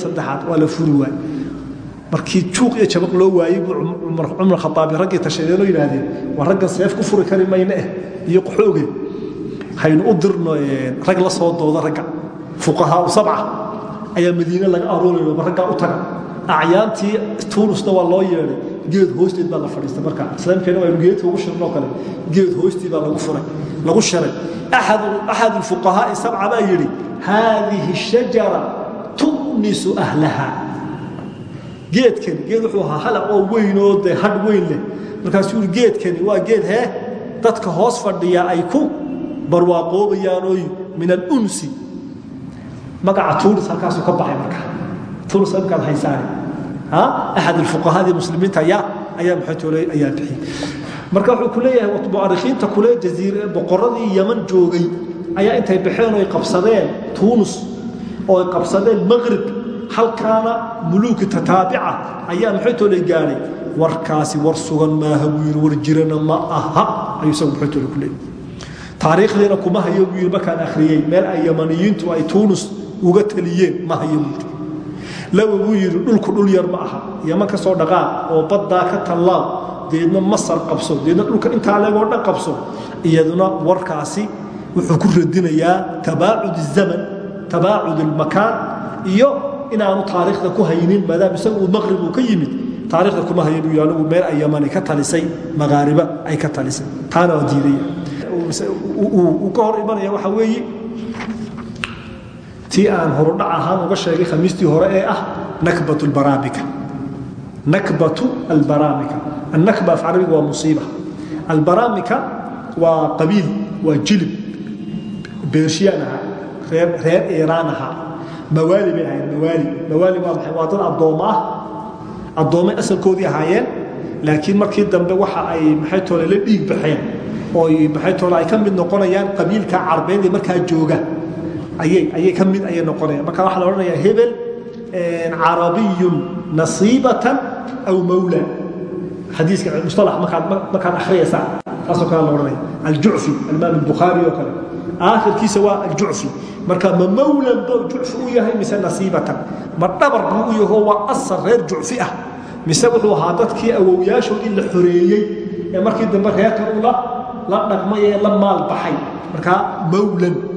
saddexaad waa la markii juuq iyo jabaq loo waayey buu cumar khataabi raggii tashadeenoo yidhaahdeen waa raggan seef ku furi kari mayne eh iyo qaxooge haynu u dirno rag la soo dooda ragga fuqahaa sabca ayaa madiine laga aroolayo raggaa u taga. Acyaantii tuunusna waa loo yeedhay geed hoosteed baa la fadhiista marka. Islaamkeena waynu geedka ugu shirnoo kale geed hoostii baa lagu shiray. Axad alfuqahaai sabca baa yidhi haadihi shajara tu'nisu ahlaha. Geedkani geed wuxuu ahaa halaq oo weyn oo dee hadh weyn leh. Markaasuu yidhi geedkani waa geed hee? Dadka hoos fadhiya ay ku barwaaqoobayaanooy min alunsi magaca tuunis halkaasuu ka baxay marka. Tuunis markaad haysaani axad alfuqahaadii muslimiinta ayaa ayaa maxaytooley ayaa bixiyey marka wuxuu ku leeyahay mu'arikhiinta kule jaziir boqorradii yaman joogay ayaa intay baxeen oo ay qabsadeen tuunis oo qabsadeen maqrib halkaana muluuki tataabica ayaa maxaytooley gaadhay warkaasi war sugan maaha buu yidhi war jirana ma aha ayuu isagu maxaytoole ku leeyahay. Taariikhdiina kuma hayo buu yidhi markaan meel ay yamaniyiintu ay tuunis uga taliyeen ma hayo buu yidhi lawa buu yidhi dhulku dhul yar ma aha. Yaman ka soo dhaqaaq oo baddaa ka tallaaw deedna masar qabso deedna dhulka intaa leegoo dhan qabso. Iyaduna warkaasi wuxuu ku radinayaa tabaacud zaman tabaacud almakaan iyo inaanu taariikhda ku haynin maadaama isagu uu uu ka yimid. Taariikhda kuma hayo buu anigu meel ay yamani ka talisay magaariba ay ka talisay. Taana waa uu ka hor imanaya waxa weeye tii aan horudhac ahaan uga sheegay khamiistii hore ee ah nakbatu albaraamika annakba af carabiga waa musiiba. Albaraamika waa qabiil waa jilib. Beershiyaan ahaa reer iiraan ahaa. Mawaali bay ahaayeen mawaali. Mawaali waa maxay? Waa dad addoommo ah. Ahaayeen. Laakiin markii dambe waxa ay maxay toole la dhiig baxeen. Oo maxay toole ay ka mid noqonayaan qabiilka carbeed ee markaa jooga ayay ka mid ayay noqonayaan. Marka waxaa la odhanayaa hebel carabiyun nasiibatan aw mawla. Xadiiska mustalax markaad markaad akhriyaysaa taasoo kale la odhanaya aljucfi alimaam albukhaari oo kale. Aakhirkiisa waa aljucfi marka ma mawlan buu jucfi u yahay mise nasiibatan? Ma dhabar buu u yaho waa asal reer jucfi ah. Mise wuxuu ahaa dadkii la xoreeyey ee markii dambe reerkan ula la dhaqmay la maal baxay markaa mawlan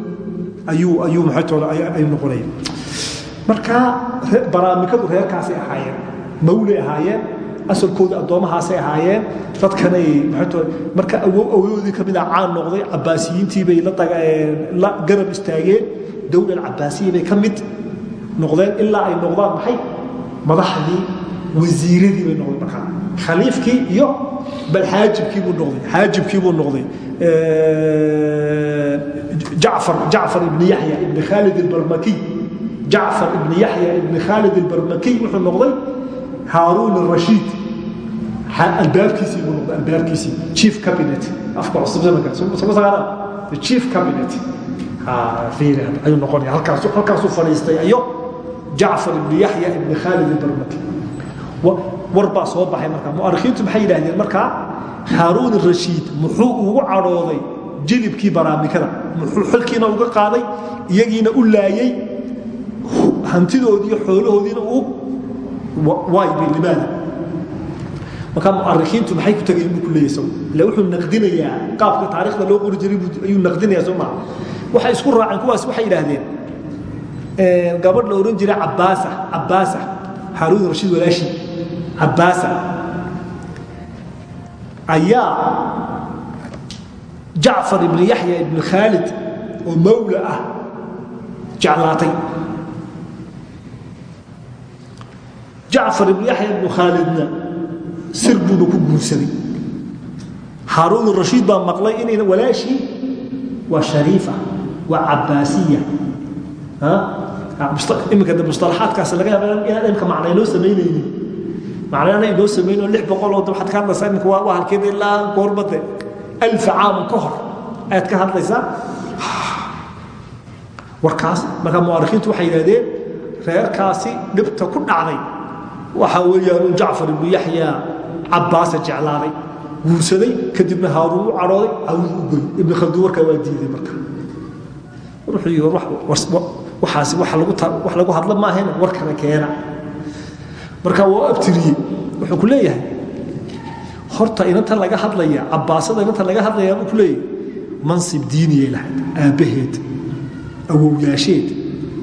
marka baraamikadu reerkaasay ahaayeen mawlay ahaayeen asalkooda addoomahaasay ahaayeen dadkanay marka awoodii ka mid a caan noqday cabbaasiyiintii bay la garab istaageen dowlal cabbaasiya bay ka mid noqdeen ilaa ay noqdaan maxay madaxdii wasiiradii bay noqdeen markaa khaliifkii iyo bal xaajibkii buu noqday xaajibkii buu noqday. Jacfar jacfar ibn yaxya ibn khaalid albarmakiy jacfar ibn yaxya ibn khaalid albarmakiy wuxuu noqday haaruun arashiid albaabkiisii buu noqday albaabkiisii chief cabinet. Afka cusub zamanka soma sagaala the chief cabinet. Ayuu noqonaya. Halkaasu halkaasuu fadhiistay ayo jacfar ibn yaxya ibn khaalid albarmakiy war baa soo baxay markaa mu'arikhiintu maxay yidhaahdeen? Markaa haaruun arashiid muxuu ugu cadhooday jilibkii baraamikada muxuu xilkiina uga qaaday iyagiina u laayey hantidoodii xoolahoodiina uu waaybi limaada markaa mu'arikiintu maxay ku tegeen buu ku leeyahay? Isagu ila wuxuu naqdinayaa qaabka taariikhda loo qori jiray ayuu naqdinayaa soo maa waxay isku raaceen kuwaas waxay yidhaahdeen gabadh la odhan jiray cabbaasa cabbaasa haaruun rashiid walaashi cabbaasa ayaa jacfar ibn yaxya ibn khaalid oo mawla ah jeclaatay. Ibn yaxya ibnu khaalidna sir ku guursaday. Haaruun rashiid baa maqlay inayna walaashii waa shariifa waa cabbaasiya iminka de mustalaxaadkaas laga yaaba inaan imka macna inoo samaynaynin macnaana inoo samayno lix boqol oo waxaad ka hadlaysaa iminka waa halkeeda ilaa goorbade alfa caaman ka hor. Ayaad ka hadlaysaa? Warkaas marka mu'arikiintu waxay yidhahdeen reerkaasi dhibta ku dhacday. Waxa weeyaan jacfar ibnu yaxya cabbaasa jeclaaday. Guursaday kadibna haaruun u cadhooday cawdi u ibn khalduun warkaa waa diiday marka wuxuu yidhi waxaasi wax lagu hadla maahayna warkana keena marka waa abtiriyey wuxuu ku leeyahay horta inanta laga hadlaya cabbaasada inanta laga hadlaya buu ku leeyahay. Mansib diiniyay lahayd aabbaheed awowyaasheed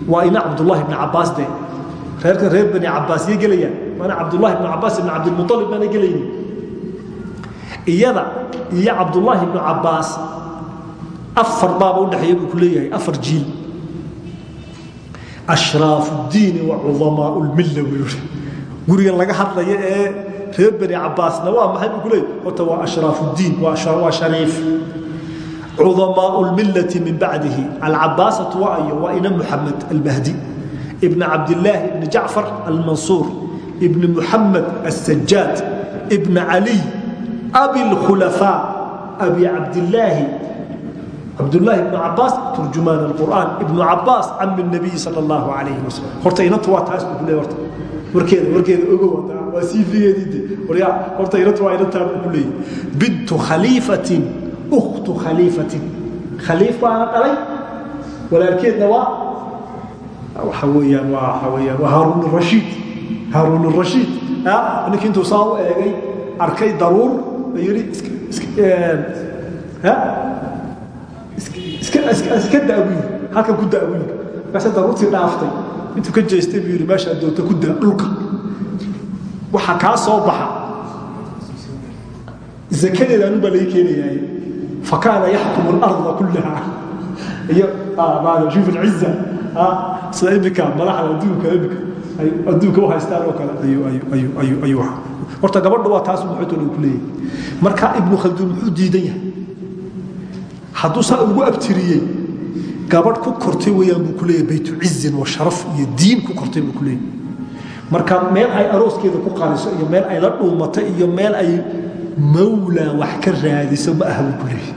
waa ina cabdullahi ibni cabbaas de reerkan reer bani cabbaasiyay gelayaan waana cabdullahi ibnu cabbaas ibni cabdilmualib baana gelaynin. Iyada iyo cabdullaahi ibnu cabbaas afar baaba udhexeeya buu ku leeyahay afar jiil. Ashraafu ddiini wa cudamaau lmilla buu yidhi gurigan laga hadlaya ee reer bani cabbaasna waa maxay buu ku leeyahay? Horta waa ashraafu ddiin waa shariif. Cudamaau lmillati min bacdihi. Alcabaasatu waa ayo waa ina muxamed albahdi ibn cabdillaahi ibni jacfar almansuur. Ibni muxamed assajaad ibn caliy abi lkhulafaa abi cabdillaahi cabdullaahi ibnu cabaas turjumaan alqur'aan. Ibnu cabaas cami nabiyi sala allahu calayhi wasalam horta inantu waa taas buu warkeeda warkeeda ogow waa siifigeedii de horta inantu waa inantaa buu ku leeyahay. Bintu khaliifatin ukhtu khaliifatin. Khaliif baana dhalay walaalkeedna waa waxa weeyaan waa waxa weeyaan waa haaruun rashiid haaruun rashiid ninkii intuu saa u eegay arkay daruur yidhi iska daawiy halkan ku daawiy markaase daruurtii dhaaftay intuu ka jeestay buu yidhi meeshaa doonta ku daa dhulka. Waxa kaa soo baxa. Zakadeeda anun baa laga keenayaay fakaana yaxkumu alarda kullaha. Iyo shuf alciza sida imika madaxda adduunka imika adduunka u haystaan oo kale. Ayuu ahaa. Horta gabadha waa taas muxuutooda ku leeyahay marka ibnu khalduun muxuu diidan yahay. Hadduu saa ugu abtiriyey gabadh ku kortay weeyaan buu ku leeyahay baytu cizin wa sharaf iyo diin ku kortay buu ku leeyahay. Marka meel ay arooskeeda ku qariso iyo meel ay la dhuumato iyo meel ay mawlaa wax ka raadiso ma aha buu ku leeyahay.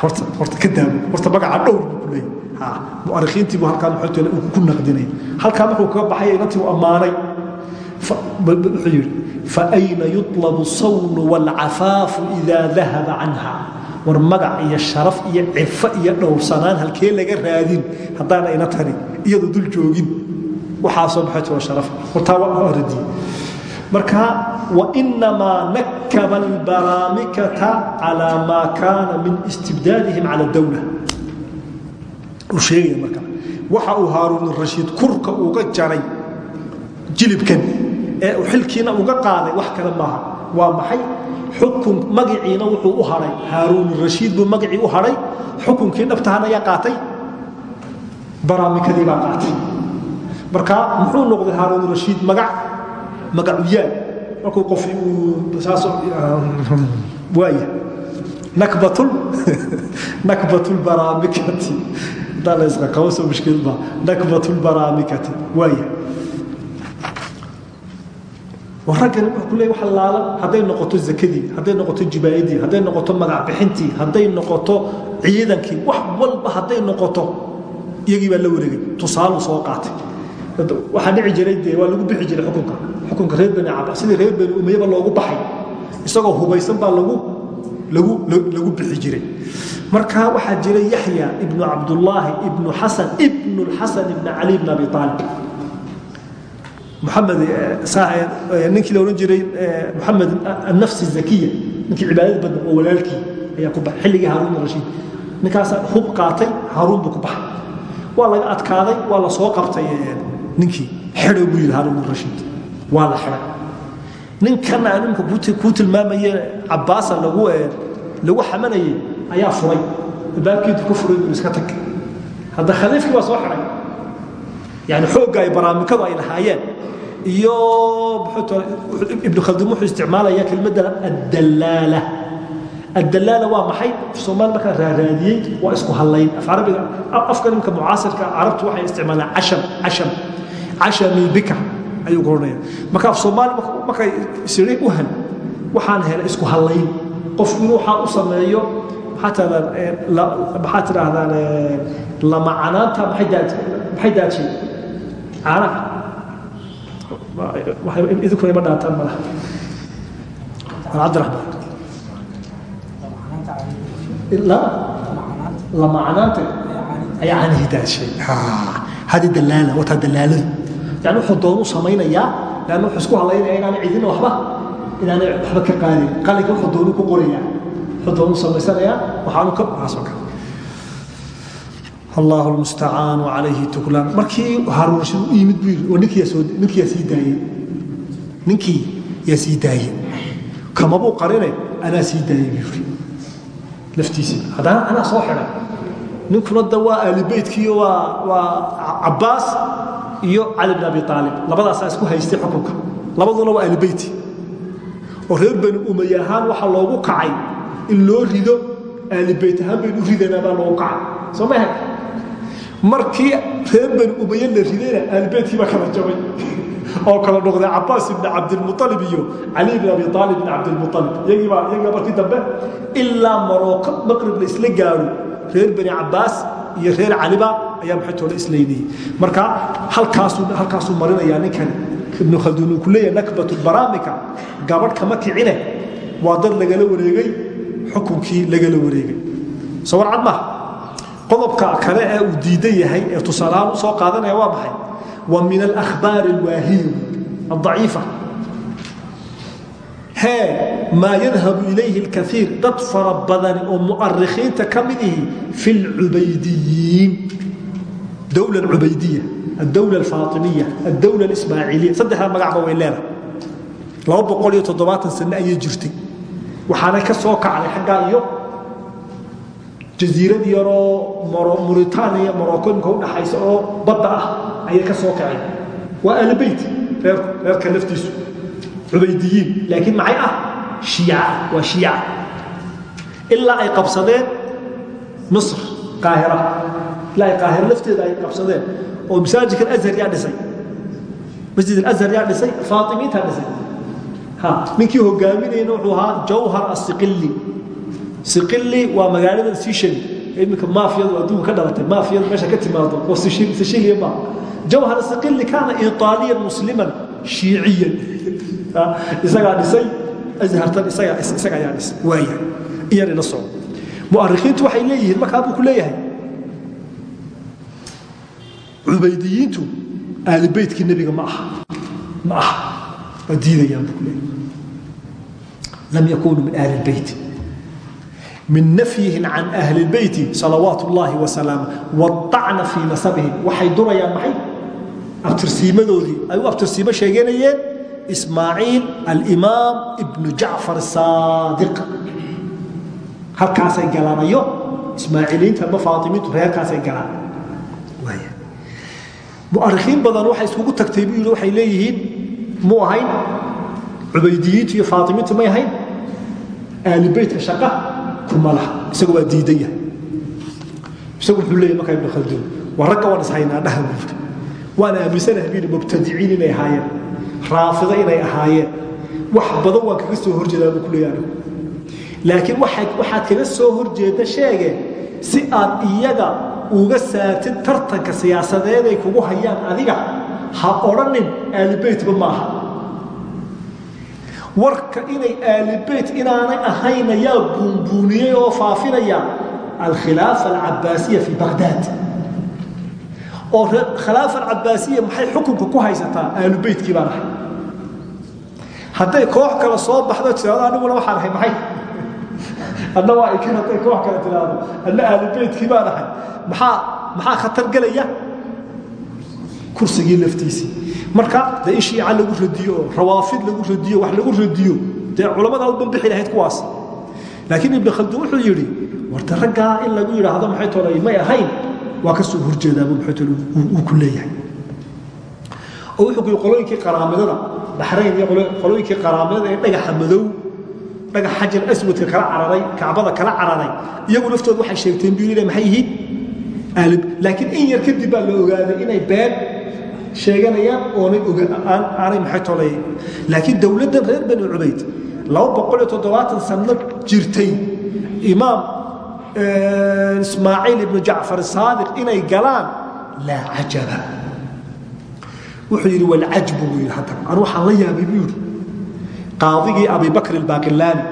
Horta ka daabo horta magaca dhowr buu ku leeyahay. Muarikiintiibu halkaa maxootele uu ku naqdinaya halkaa markuu kaga baxay inantii u ammaanay. Wuxuu yidhi faayna yuطlabu sawnu wاlcafaafu idaa dahaba canha war magac iyo sharaf iyo cifo iyo dhowrsanaan halkee laga raadin haddaana ina tani iyadoo dul joogin. Waxaasoo maxay waa sharaf. Hortaa waa radiyey marka wainamaa nakaba albaraamikata calaa maa kaana min istibdaadihim cala dawla. Uu sheegaya marka waxa uu haaruun rashiid kurka uga jaray jilibkan ee xilkiina uga qaaday wax kale maaha. Waa maxay xukun magaciina wuxuu u haray. Haaruun rashiid buu magacii u haray. Xukunkii dhabtahan ayaa qaatay. Baraamikadii baa qaatay. Marka muxuu noqday haaruun rashiid magac? Magacuyaal markuu qof saas waaya nakbatul nakbatul baraamikati hadaa la isqaqabaso mushkil ma nakbatul baraamikati waaya raggan wax laalan hadday noqoto zakadii hadday noqoto jibaayadii hadday noqoto magac bixintii hadday noqoto ciidankii wax walba hadday noqoto iyagii baa la wareegay. Tusaaluu soo qaatay. Waxaa dhici jiray dee waa lagu bixi jiray xukunka xukunka reer bani caba sidii reer bani umayaba loogu baxay isagoo hubaysan baa lagu bixi jiray. Marka waxaa jiray yaxya ibnu cabdullaahi ibnu xasan ibnu lxasan ibni cali ibn abi aalib maamed eh, eh, ninkii la ohan jiray eh, maamed anafs zakiya ninkii cibaadada badna oo walaalkii ayaa ku baxay xilligii haruun rashiid. Ninkaasaa hub qaatay haruun buu ku baxay. Waa laga adkaaday waa la soo qabtay ninkii xedo buu yidhi haruun rashiid. Waa la xidhay ninkana imka kuu tilmaamaye cabaasa lagu xamanayay ayaa furay. Albaabkiidu ka furay buu iska tag hadda khaliifkii baa soo xidhay yani xoogga ay baraamikadu ay lahaayeen. Iyo ibnu khaldun wuxuu isticmaalaya kelmadda addalaala addalaala waa maxay? Soomaali markaa raaraadiyey waa isku hallayn. Af carabiga afka nimka mucaasirka carabtu waxay isticmaalaan casham casham. Cashamii bika ayuu goranaya marka af soomaali markay siri u hel waxaan helay isku hallayn. Qofku inuu waxaa u sameeyo maxaa tidhaahdaan lamacanaanta maxay daajiyey caanaha. Idinkuna ima dhaataan malaha cabdiraxmaan lamacanaanta ayaa caanihii daashay. Hadi dalaala wataa dalaaladu yani wuxuu doonu samaynayaa leanna wuxuu isku halaynaya inaana cidina waxba inaanay waxba ka qaadin. Qalinka wuxuu doonu ku qorayaa wuxuu doonu samaysanayaa waxaanu ka waxaasoo kale. Allah mustacaan alayhi tuklaan markii haaruun rashiid u yimid oo ninkiyaa sii daayey ninkii yaa sii daayey kamabuu qarine anaa sii daayey buu yidhi laftiisii haddana anaa soo xidhay ninkuna iyo cali bin abi aalib labadaasaa isku haystay xukunka labaduna waa aalibeyti oo reer bani umay ahaan waxaa loogu kacay in loo rido aalibeyt ahaan baynu u ridanaa baa loogu kacay soo ma heg markii reer bani umaye la ridayna aalibeytkii baa kala jabay. Oo kala noqday cabaas ibn cabdilmualib iyo cali ibn abi aalib ibn cabdilmualib iyagiibaa iyagiiba markii dambe ilaa marooka maqrib la isla gaaro reer bani cabaas iyo reer caliba ayaa maxaytoola islaynayey marka halkaasuu marinayaa ninkani ibnu khalduun uu ku leeyahay nakbat baraamika gabadh kama kicine. Waa dad lagala wareegay xukunkii lagala wareegay soo warcad qodobka kale ee uu diidan yahay ee tusaale ahaan u soo qaadanaya waa maxay? Wa min alahbaar alwaahiy adaciifa hee maa yadhabu ilayhi lkaiir dad fara badani oo mu'arikhiinta ka mid ihi fi lcubaydiyiin dowla cubaydiya adowla alfaaimiya adowla asmaaciiliya saddexda magacba way leedahay. Aba boqol iyo toddobaatan sane ayay waxaanay ka soo kacday xaggaa iyo jasiirad yaroo muritaniya morocco imka udhaxaysa oo badda ah ayay ka soo kaceen waa ahlubeyt reerka laftiisu. Cubaydiyiin laakiin maxay ah? Hiica waa shiica ilaa ay qabsadeen misr qaahira. Ilaa ay qaahira lafteeda ay qabsadeen. Oo masaajidka azhar yaa dhisay. Masjid alazhar yaa dhisay faatimiintaa dhisay ninkii hogaaminayna wuxuu ahaa jawhar asiqilli siqilli waa magaalada sii sheegi iminka maafiyadu adduunka ka dhalatay maafiyadu meesha ka timaado oo siciliya ma jawhar siqili kaana iitaaliyan musliman shiiciyan. Isagaa dhisay azhartan isaga ayaa dhisay. Waaya iyana la soco mu'arikhiintu waxay leeyihiin markaa buu ku leeyahay. Cubaydiyiintu aalibeytkii nebiga ma aha. Ma aha waa diidayaan buu leeyahay. Lam yakunuu min ahli lbeyt min nafyihim can ahli lbeyti salawaat ullaahi wasalaam waacna fii nasabihim. Waxay durayaan maxay? Abtirsiimadoodii ay u abtirsiimo sheeganayeen? Ismaaciil alimaam ibnu jacfar asaadiq halkaasay galaanayo? Ismaaciiliinta ama faatimiintu reerkaasay galaan. Mu'arikhiin badan waxay iskugu tagtay buu yidhi waxay leeyihiin muu ahayn cubaydiyiintu iyo faatimiintu may ahayn aalibeytka shaqa kuma laha isagu waa diidan yahay isagu wuxuu leeyahy markaa ibnu khalduun waa ragga waan ishaynaa dhaha buuri waan aaminsanahay buu yidhi mubtadiciin inay ahaayeen raafido inay ahaayeen wax badan waan kaga soo horjeedaa buu ku leeyahay anigu laakiin waxaad kaga soo horjeeda sheege si aad iyaga uga saartid tartanka siyaasadeeday kugu hayaan adiga ha odhanin aalibeytba maaha. Warka inay aalibeyt inaanay ahayna yaa buunbuuniyey oo faafinaya alkhilaafa alcabaasiya fii baqdaad oo khilaafa alcabaasiya maxay xukunka ku haysataa aalubeytkii baan ahay? Hadday koox kale soo baxdo tirado aniguna waxaan ahay maxay? Adna waa ikin hadday koox kale tiraahdo adna aalubeytkii baan ahay. Maxaa maxaa khatar gelaya kursigii laftiisii marka dee in shiica lagu radiyo rawaafid lagu radiyo wax lagu radiyo dee culamada u banbixi lahayd kuwaas. Laakiin ibn khalduun wuxuu yidhi warta raggaa in lagu yidhaahdo maxay tolay may ahayn? Waa ka soo tole uu ku leeyahay. Oo wuxuu ku qolooyinkii qaraamidada baxrayn iyo qolooyinkii qaraamidada ee dhagaxa madow dhagax xajar aswadka kala cararay kacbada kala cararay iyagu laftooda waxay sheegteen buu yidhi maxay yihiin? Aalib laakiin in yar kadib baa la ogaaday inay been sheeganayaan oonay aanay maxaytolayn laakiin dowladdan reer bani cubayd sano jirtay imaam ismaaciil ibnu jacfar saadiq inay galaan laa cajaba. Wuxuu yidhi walcajbu buu yidhi hadda anu waxaan la yaabay buu yidhi. Qaadigii abi bakr albaaqilaani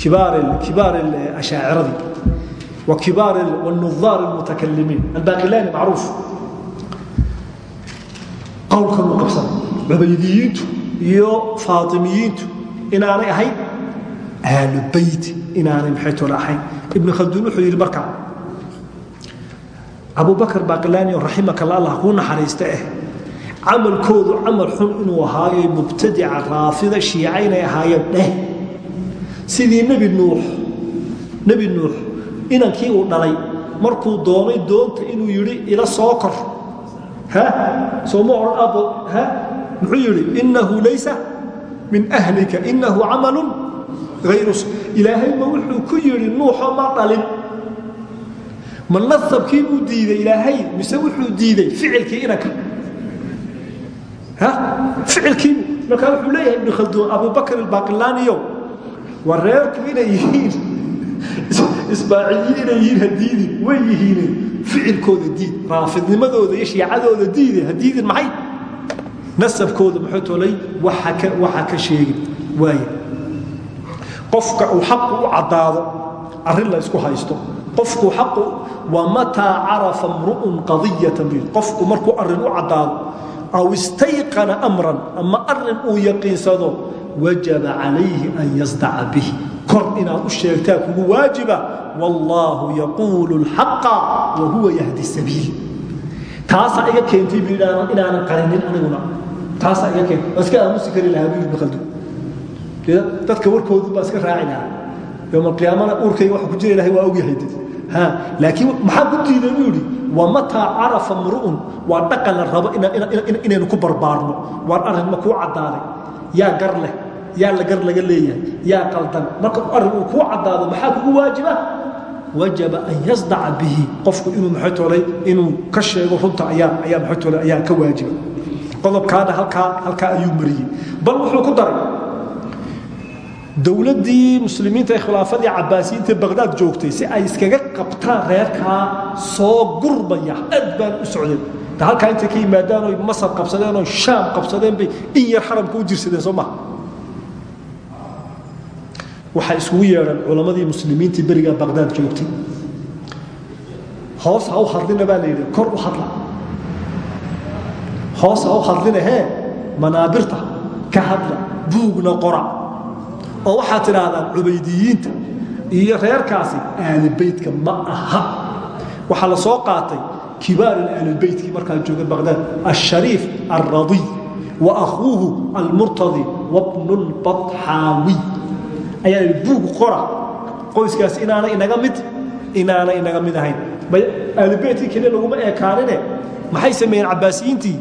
kibaar ashaaciradii wa kibaar nudaar almutakalimiin albaaqilaani macruuf qowlkan uu qabsan. Cubaydiyiintu iyo faatimiyiintu inaanay ahayn ahlu beyt inaanay maxay tole ahayn? Ibnu khalduun wuxuu yidhi marka abubakar baaqilaani raximaka allah kuu naxariista eh camalkoodu camal xun inuu ahaayo mubtadica raafida shiica inay ahaayeen dheh. Sidii nebi nuux nebi nuux inankii uu dhalay markuu doonay doonta inuu yidhi ila soo kor sooma ohan abo muxuu yidhi inahu laysa min ahlika inahu camalu ayru ilaahayma wuxuu ku yidhi nuuxo ma dhalin. Ma nasabkii buu diiday ilaahay mise wuxuu diiday ficilkii inanka ficilkiibu markaa wuxuu leeyahay ibnu khalduun abubakr albaaqilaaniyo waa reerku inay yihiin ismaaciiliyiin inay yihiin hadiidin way yihiine ficilkooda diid raafidnimadooda iyo shiicadooda diide hadiidin maxay? Nasabkooda muxuu tolay waxa ka sheegin waaya qofka uu xaqu u caddaado arrin la isku haysto. Qofku xaqu wamataa carafa mru'un qadiyatan bil qofku markuu arrin u caddaado aw istayqana amran ama arrin uu yaqiinsado wajaba calayhi an yasdaca bihi kor inaad u sheegtaa kugu waajiba wallaahu yaquulu lxaqa wa huwa yahdi sabiil taasaa iga keentay bu inaanan qarinin aniguna. Taasaa iga keentay. Waa iska aamusi kari lahaa bu ibn khaldun dadka warkoodu baa iska raaci lahaa. Yowma alqiyaamana uurkayga waxa ku jira ilahay waa ogyahay ha laakiin maxaa ku diiday buu yidhi? Wamataa carafa mru'un waa dhaqan la rabo inaynu ku barbaarno. Waar arrin ma kuu caddaaday. Yaa gar leh yaa la gar laga leeyahay yaa qaldan. Marka arrin uu kuu maxaa kugu waajiba wajaba an yasdaca bihi. Qofku inuu maxaytoolay inuu ka sheego runta ayaa maxaytoolay ayaa ka waajiba qodobkaana halkaa ayuu mariyey. Bal wuxuu ku daray dowladdii muslimiinta ee khilaafadii cabaasiyiinta baqhdaad joogtay si ay iskaga qabtaan reerkaa soo gurmaya aad baan u intay ka yimaadaan oy masar qabsadeen oy shaam qabsadeen bay in yar xaramka u jirsadeen soo maha waxay isugu yeedheen culammadii muslimiintii berigaa baqhdaad joogtay. Hoos ha u hadlina baa la yidhi kor u hadla. Hoos ha u hadlina hee manaabirta ka hadla buugna qora. Oo waxaad tidhaahdaan cubaydiyiinta iyo reerkaasi aalibeytka ma aha. Waxaa la soo qaatay kibaar aalibeytkii markaa jooga baqhdaad ashariif alradiy wa akhuuhu almurtadi wabnu lbaxaawiy ayaa li buug qora. Qoyskaas inaana inaga mid inaana inaga mid ahayn. Ahlubeytkii keliya laguma ekaanine. Maxay sameeyeen cabbaasiyiintii?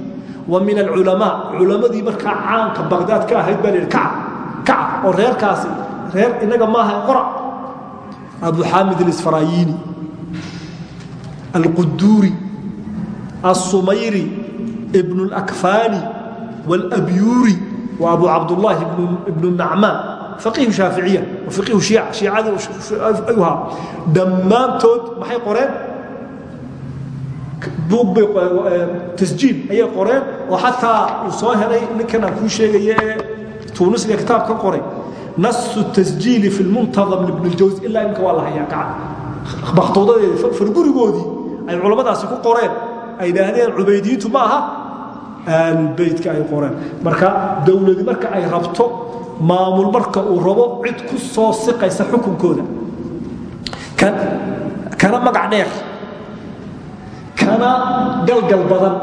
Wa min alculamaa. Culammadii markaa caanka baqdaad ka ahayd baa la yidhi oo reerkaasi reer inaga maaha qora. Abuxaamid alisfaraayiini alquduuri alsumayri ibnu alakfaani walabyuuri wa abu cabdullaahi ibnu nacmaan faqiihu shaaficiya faqiihu shiica shiicadii ayuu ahaa dhammaantood maxay qoreen? Buug bay tasjiil ayay qoreen oo xataa uu soo helay ninkan aan kuu sheegaya ee tuunisiga kitaab ka qoray. Nasu tasjiili fi lmuntadam ibn اljawsi ilaa imka waa la hayaa gacan. Bakhtuudadeedi fargurigoodii ay culammadaasi ku qoreen ay idhaahdeen cubaydiyiintu ma aha aalbeytka ay qoreen. Marka dowladi marka ay rabto maamul marka uu rabo cid ku soo siqaysa xukunkooda. Kana magac dheer. Kana galgal badan.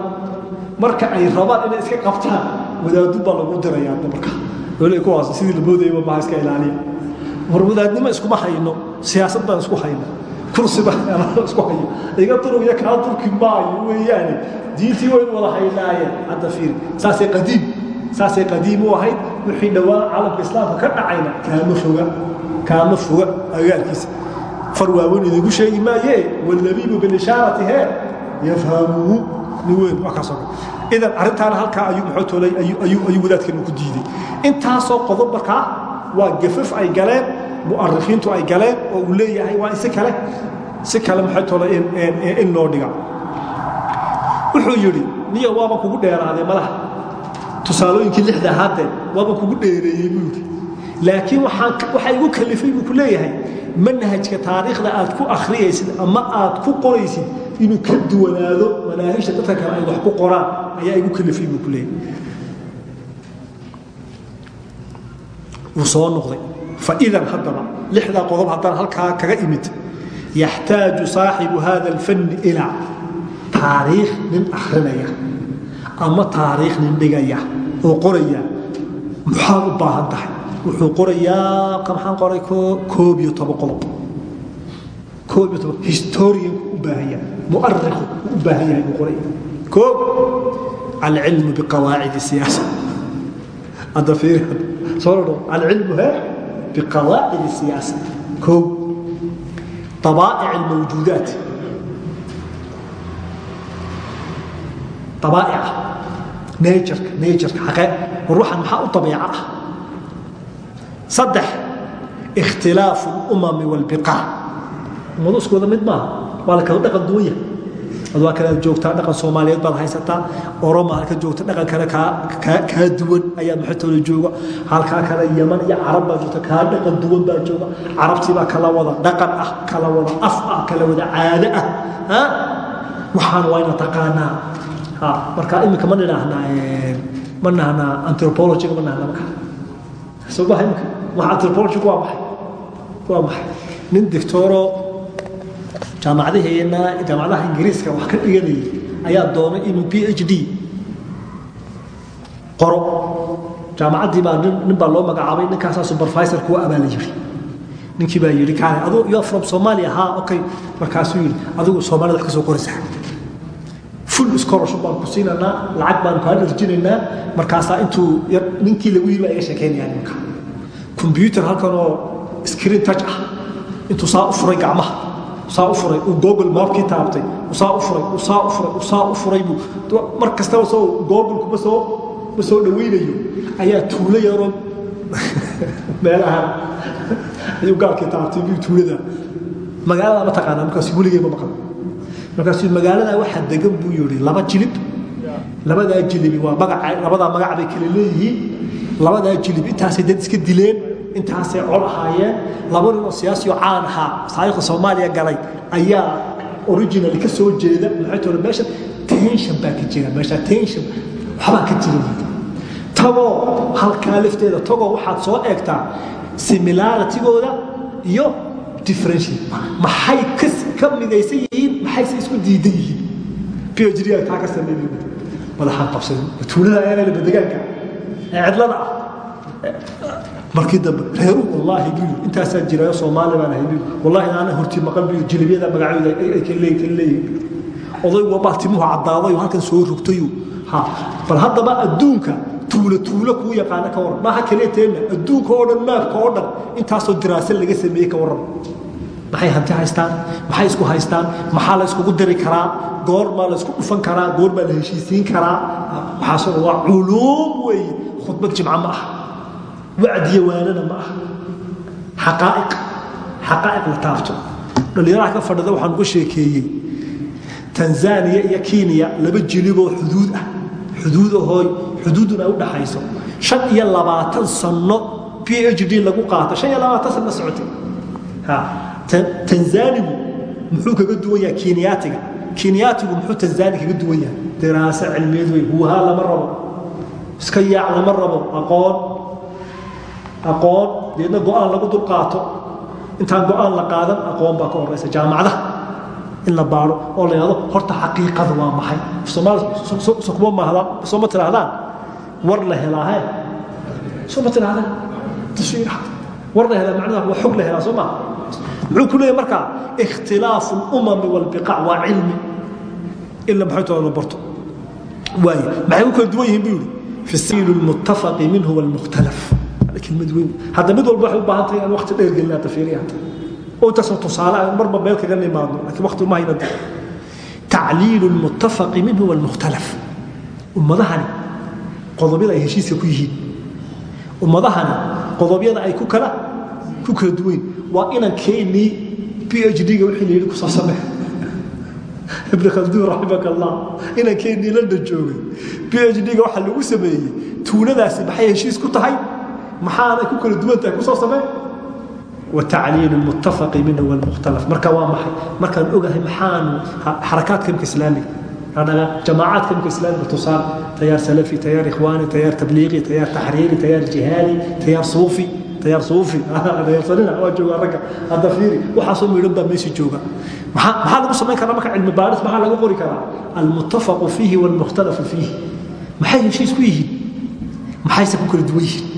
Marka ay rabaan inay iska qabtaan wadaadu baa lagu diraya marka. Kuwaas sidii la moodayba maha iska ilaaliya. War wadaadnimo iskuma hayno siyaasad baan isku hayno kursi baan isku hayo. Iga durugya kaa durki maayo weeyaane. Diintii waynu wada haynaayeen hadda fiiri. Saasay qadiim saasay qadiim u ahayd. Wixii dhowaan calamka islaamka ka dhacayna kaama foga kaama foga agaalkiisa far idigu sheegi maayee walabiibu bilishaarati hee yafhamuhu nin weyn waa kaasoo idan arrintaana halkaa ayuu maxootolay ayuu wadaadkeenu ku diiday intaasoo qodob markaa waa gafaf ay galeen mu'arikhiintu ay galeen oo uu leeyahay waa si kale si kale maxootolay in loo dhiga. Wuxuu yidhi niya waaba kugu dheeraaday madaha tusaalooyinkii lixda haddee waaba kugu dheereeyey buu yidhi. Laakiin waxaa igu kalifay buu ku leeyahay manhajka taariikhda aad ku akhriyaysid ama aad ku qoraysid inuu ka duwanaado manaahijta dadka kale ay wax ku qoraan ayaa igu kalifay buu ku leeyahay. Wuu soo noqday faidan haddaba lixdaa qodob haddaan halkaa kaga imid yaxtaaju saaxibu hada alfanni ilaa taariikh nin akhrinaya ama taariikh nin dhigaya oo qoraya maxaad u baahan tahay wuxuu qorayaa maxaan qoray koob iyo toban qodob koob iyo toban historianku u baahan yahay mu'arikhu u baahan yahay buu qoraya koob alcilmu biqawaacidi siyaasa hadda fiiri soo alcilmu he biqawaacid siyaasa o abaa'ic mawjuudaat abaa'ica najarka najarka xaqee war waxaan maxaa u dabeeca ah saddex ikhtilaafu اlumami wاlbiqaa ummado iskooda mid maaha waa la kala dhaqan duwan yahay adwaa kale joogtaa dhaqan soomaaliyeed baad haysataa oromo halka joogta dhaqan kale kaa duwan ayaa maxatoola jooga. Halkaa kale yaman iyo carab baa joogta kaa dhaqan duwan baa jooga. Carabtiibaa kala wada dhaqan ah kala wada af ah kala wada caado ah waxaan waa ina taqaanaa. Marka iminka ma nidhaahnaa ma nahnaa anthropologiga ma nahnaa marka. Soo baha iminka. Waxa anthropologiga waa maxay? Waa maxay? Nin dictoro jaamacadaheena jaamacadaha ingiriiska wax ka dhiganayay ayaa doonay inuu b h d. Qoro. Jaamacaddii baa nin baa loo magacaabay ninkaasaa supervisor kuwa abaa la yiri. Ninkii baa yidhi kaale adu you from somalia ha okay. Markaasuu yidhi adigu soomaalida wax ka soo qoraysaa full scholarship baan ku siinaynaa lacag baan kaa dharjinaynaa markaasaa intuu ninkii lagu yiri baa iga sheekaynayaa ninka computer halkan oo screen touch ah. Intuu saa u furay gacmaha saa u furay uu google maapkii taabtay saa u furay saa u furay saa u furay buu. Soo google kuma soo ma soo dhawaynayo ayaa tuulo yaroo meelaha ayuu gaalkii taabtay buu tuulada. Magaalada ma taqaanaa markaas weligay ma maqan. Markaasuu magaalada waxaa degan buu yidhi laba jilib. Labadaa jilibi waa magaca labadaa magac bay kala leeyihiin. Labadaa jilib intaasay dad iska dileen intaasay col ahaayeen laba nin oo siyaasiyo caan ahaa taariikhda soomaaliya galay ayaa original ka soo jeeda maxay tole meesha. Tension baa ka jira meesha tension waxbaa ka jira. Tagoo halkaa lafteeda tagoo waxaad soo eegtaa similaritigooda iyo differential. Maxay ka midaysan yihiin maxayse isku diidan yihiin? Phd taa ka sameeyay madaxaan qabsaday. Tuulada ayana badegaanka ee cidlada ah markii dambe reeru wallaahi biyu intaasaa jirayo soomaali baan ahay. Biyu wallaahi aana hortii maqal biyu jilibiyada magacyada ay ka leeyihiin leeyihiin odaygu waa timuhu caddaaday oo halkan soo rogtayu ha bal haddaba adduunka tuulo tuulo kuu yaqaana ka waran maaha kaliya teenna adduunka oo dhan maabka oo dhan intaasoo diraasa laga sameeyey ka waran maxay hanti haystaan? Maxay isku haystaan? Maxaa la iskugu diri karaa? Goormaa la isku dhufan karaa? Goormaa la heshiisiin karaa? Waxaasoo waa culuum weeye khudbad jimca ma aha wacdiya waanana ma aha. Xaqaa'iq xaqaa'iq la taabto. Dhallinyaraha ka fadhida waxaan uga sheekeeyey tanzaniya iyo kenya laba jiliboo xuduud ah. Xuduud ahooy xuduuduna u dhaxayso. Shan iyo labaatan sanno p h d lagu qaata shan iyo labaatan sanno socotay. Tanzanigu muxuu kaga duwan yahay kenyaatiga? Kenyaatigu muxuu tanzani kaga duwan yahay? Diraaso cilmiyeed wey huuhaa lama rabo aqoon deedna go'aan lagu dul qaato. Intaan go'aan la qaadan aqoon baa ka horeysa jaamacadaha. In la baaro oo la yidhahdo horta xaqiiqada waa maxay? Kuma mahdaan soo ma tidhaahdaan? War la helaahe soo ma tidhaahdaan. Tashiir war la helaa macnaha waa xog la helaa soo maa muxuu ku leeyahay markaa ikhtilaafu lumami walbiqac waa cilmi. Ila maxay tooda la barto. Waaye maxay ku kala duwan yihiin buu yidhi? Fi sabiil lmuttafaqi minhu walmukhtalaf kelmad weyn. Hadda mid walba waxay u baahan tahay in waqti dheer gelina tafiiriya oo intaasoo tusaale ah marba meel kaga nimaadno laakiin waqti uma hayna dee tacliilu lmuttafaqi minhu walmukhtalaf. Ummadahani qodobyada ay heshiiska ku yihiin. Ummadahani qodobyada ay ku kala ku kala duwayn waa inan keenii phd ga wixii la yidhi ku soo samee ibn khalduun raximaka allah inan keenii london joogay. Phd ga waxaa lagu sameeyey tuuladaasi maxay heshiis ku tahay maxaanay ku kala duwan tahay ku soo samee? Watacliil mutafaqi minhu wlmukhtalaf marka waa maxay? Markaan ogahay maxaanu xarakaadka imka islaamiga jamaacadka imka islaamiga tusaal tayaar salafi tayaar ikhwaani tayaar tabliiqi tayaar taxriiri tayaar jihaali tayaar suufi tayaar suufi. Tayaarsanina waa jooga ragga. Hadda fiiri waxaasoo miidhan baa meesha jooga. Maxaa lagu samayn karaa marka cilmi baaris? Maxaa lagu qori karaa? Almuttafaqu fiihi waalmukhtalafu fiihi. Maxay heshiis ku yihiin? Maxayse ku kala duwan yihiin?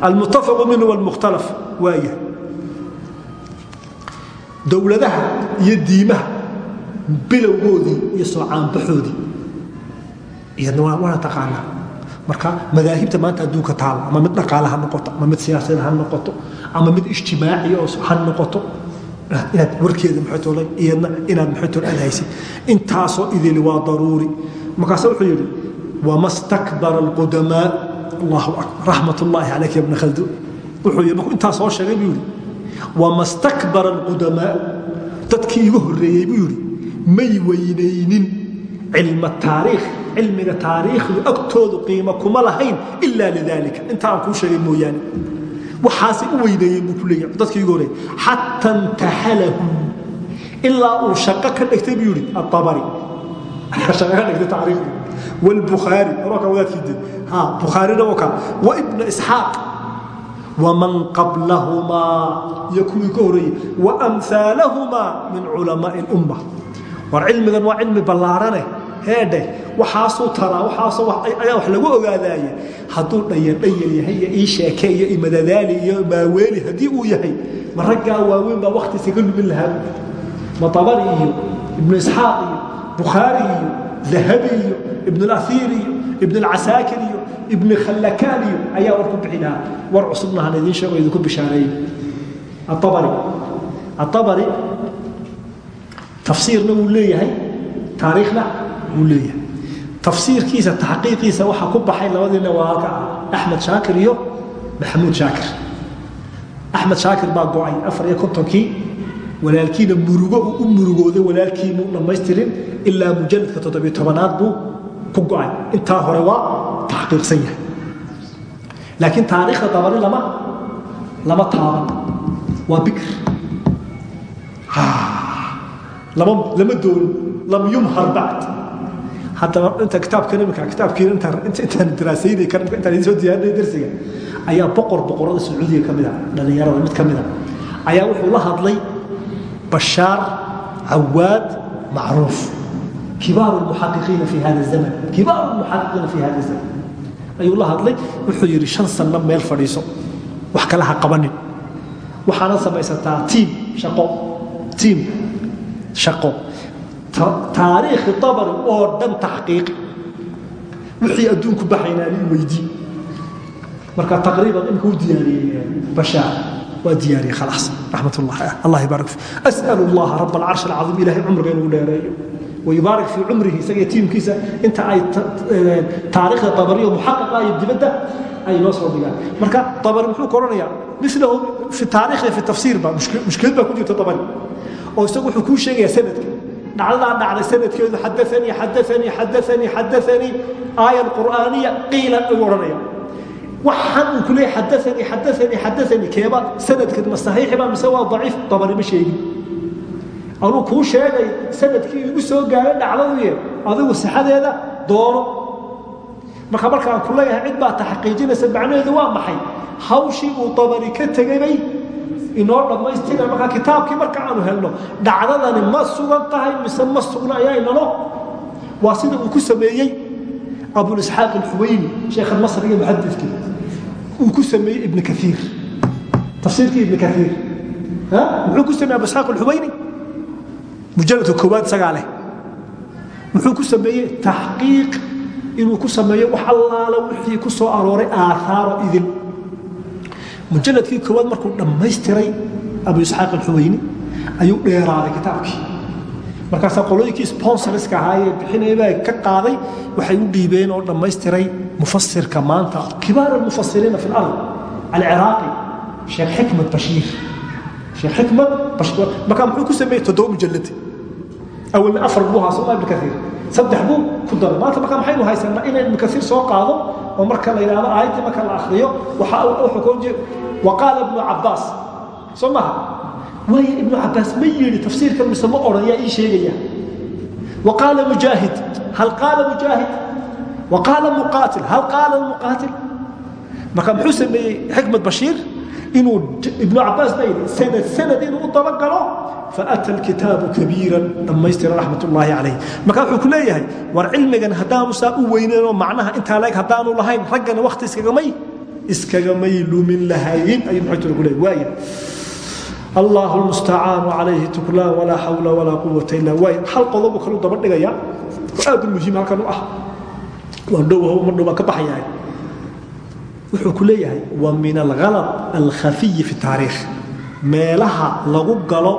almutafaqu minhu wlmukhtalaf waaya dowladaha iyo diimaha bilowgoodii iyo soocaanbaxoodii iyadna waana taqaanaa marka madaahibta maanta adduunka taala ama mid dhaqaale ha noqoto ama mid siyaasadeed ha noqoto ama mid ijtimaaciya oo ha noqoto inaad warkeeda iyadna inaad mxotoadhaysid intaasoo idili waa daruuri markaase wuxuu yidhi wama stakbara alqudamaa allahu akbar. Raxmat ullaahi calayka ya bna khalduun wuxuu yidhi markuu intaa soo sheegay buu yidhi wama stakbara alqudamaau. Dadkii igu horreeyey buu yidhi may weynaynin cilma taariikh cilmiga taariikhdu agtoodu qiimo kuma lahayn ilaa lidaalika. Inta aan kuu sheegay mooyaane. Waxaasay u weyneeyeen buu ku leeyahay dadkii igu horreeyey. Xata والبخاري روك وذاك ها بخاري روك وابن اسحاق ومن قبلهما يكون كوري وأمثالهما من علماء الأمة والعلم ذا وعلم بلارنه heedhe waxaasuu taraa waxaasoo ayaa wax lagu ogaadaaye hadduu dhayandhayar yahay iyo ii sheeke iyo imadadaali iyo maaweeli haddii uu yahay ma raggaa waaweyn baa wakti isaga lumin lahaa ma abari iyo ibnu isxaaq iyo bukhaari iyo dahabi iyo ibn اlaiir iyo ibn اlcasaakir iyo ibn khallakaan iyo ayaa war ku bixi lahaa war cusubna han idiin sheego idinku bishaareeye aabari aabari tafsiirna wuu leeyahay taariikhna wuu leeyahay. Tafsiirkiisa taxqiiqiisa waxaa ku baxay labadiina waa halka ah axmed shaakir iyo maxamuud shaakir. Axmed shaakir baa go'ay afar iyo kontonkii. Walaalkiina murugo u murugooday walaalkii muu dhammaystirin ilaa mujaladka toddobiyo tobanaad buu ku go'ay intaa hore waa taxqiiqsan yahay. Laakiin taariikhda dabari lama lama taaban. Waa bikr. Lama lama doono lam yumhar bacd haddaba inta kitaabkan imika kitaabkiina intaan daraasayday intaan idin soo diyaarinay darsiga ayaa boqor boqorada sacuudiga ka mida dhallinyarada mid ka mida ayaa wuxuu la hadlay bashaar cawaad macruuf kibaar muxaqiqiina fi hada zaman. Kibaar muxaqiqiina fi hada zaman. Ayuu la hadlay wuxuu yidhi shan sanno meel fadhiiso. Wax kale ha qabanin. Waxaana samaysataa tiim shaqo. Tiim shaqo. Taariikhi abari oo dhan taxqiiqi wixii adduunku baxaynaa nin weydii marka taqriiban imka u diyaariyey bashaar waa diyaariyey khalaas raxmat ullahi allah yibaarak fi as'al allaha rab alcarsh alcadiim ilahay cumriga inuu dheereeyo wayubaarik fii cumrihi isaga tiimkiisa. Inta ay taarikhda abariyo muxaqaqa iyo dibadda ay noo soo dhigaan. Marka abari muxuu koranayaa milahu fi taarikhda fi tafsiirba mushkilad baa ku jirta abari oo isagu wuxuu kuu sheegaya sanadka dhacdadaa dhacday sanadkeedu xadaanii xadaanii xadaanii xadaanii aaya qur'aaniya qiila ayuu odhanaya waxaan uu ku leeyay xadaanii xadaanii xadaanii keeba sanadkan ma saxiixi baa mise waa daciif? Dabari ma sheegin anuu kuu sheegay sannadkii igu soo gaaray dhacdaduye adigu sixadeeda doono. Marka markaan ku leeyahay cid baa taxqiijinaysa macnaheedu waa maxay? Hawshii uu dabari ka tegay bay inoo dhammaystira markaa kitaabkii marka aanu helno dhacdadani ma sugan tahay mise ma sugna ayaa inano waa sida uu ku sameeyey abulisxaaq alxuweyni sheekh almasri iyo muxadidkii uu ku sameeyey ibn kaiir tafsiirkii ibn kaiir muxuu ku sameeyey abuisxaaq alxuweyni mujaladka koowaad isagaa leh muxuu ku sameeyey taxqiiq inuu ku sameeyo wax allaala wixii ku soo arooray aaaaro idin. Mujaladkii koowaad markuu dhammaystiray abu isxaaq alxuweyni ayuu dheeraaday kitaabkii. Markaasaa qolooyinkii sponsorska ahaayee bixinaybaa ka qaaday waxay u dhiibeen oo dhammaystiray mufasirka maanta. Kibaar almufasiriina fi lard alciraaqi sheekh xikmat bashiir. Sheekh xikmat markaa muxuu ku sameeyey toddoba mujalad awalna afar buu haa sooma ibn kaiir saddex buu ku daray maanta markaa maxaynu haysanaa inay ibn kaiir soo qaado oo marka la yidhahdo aayaddii marka la akhriyo waxa wuxuu ka jeed waqaala ibnu cabbaas soo maha waayo ibnu cabbaas ma yidhi tafsiirka mise ma odhan yaa ii sheegaya waqaala mujaahid hal qaala mujaahid waqaala muqaatil hal qaala muqaatil marka muxuu sameeyey xikmat bashiir inuu ibnu cabaas ba yidhi sanad sanad inuu u dabagalo faata alkitaabu kabiiran dhammaystira raxmatullaahi calayh marka wuxuu ku leeyahay war cilmigan haddaanu saa u weynaynoo macnaha intaa leeg haddaanu lahayn raggana wakhti iskagamay iskagamay lumin lahayn ayuu muxutura ku leeyahy waaya allah lmustacaanu calayhi tuklaan walaa xawla walaa quwata illa waaya hal qodobu kalu daba dhigaya aad muhiim halkan u ah waan dhow ma dhow baan ka baxayahay wuxuu ku leeyahay wa min alghalad alkhafiy fi taariikh meelaha lagu galo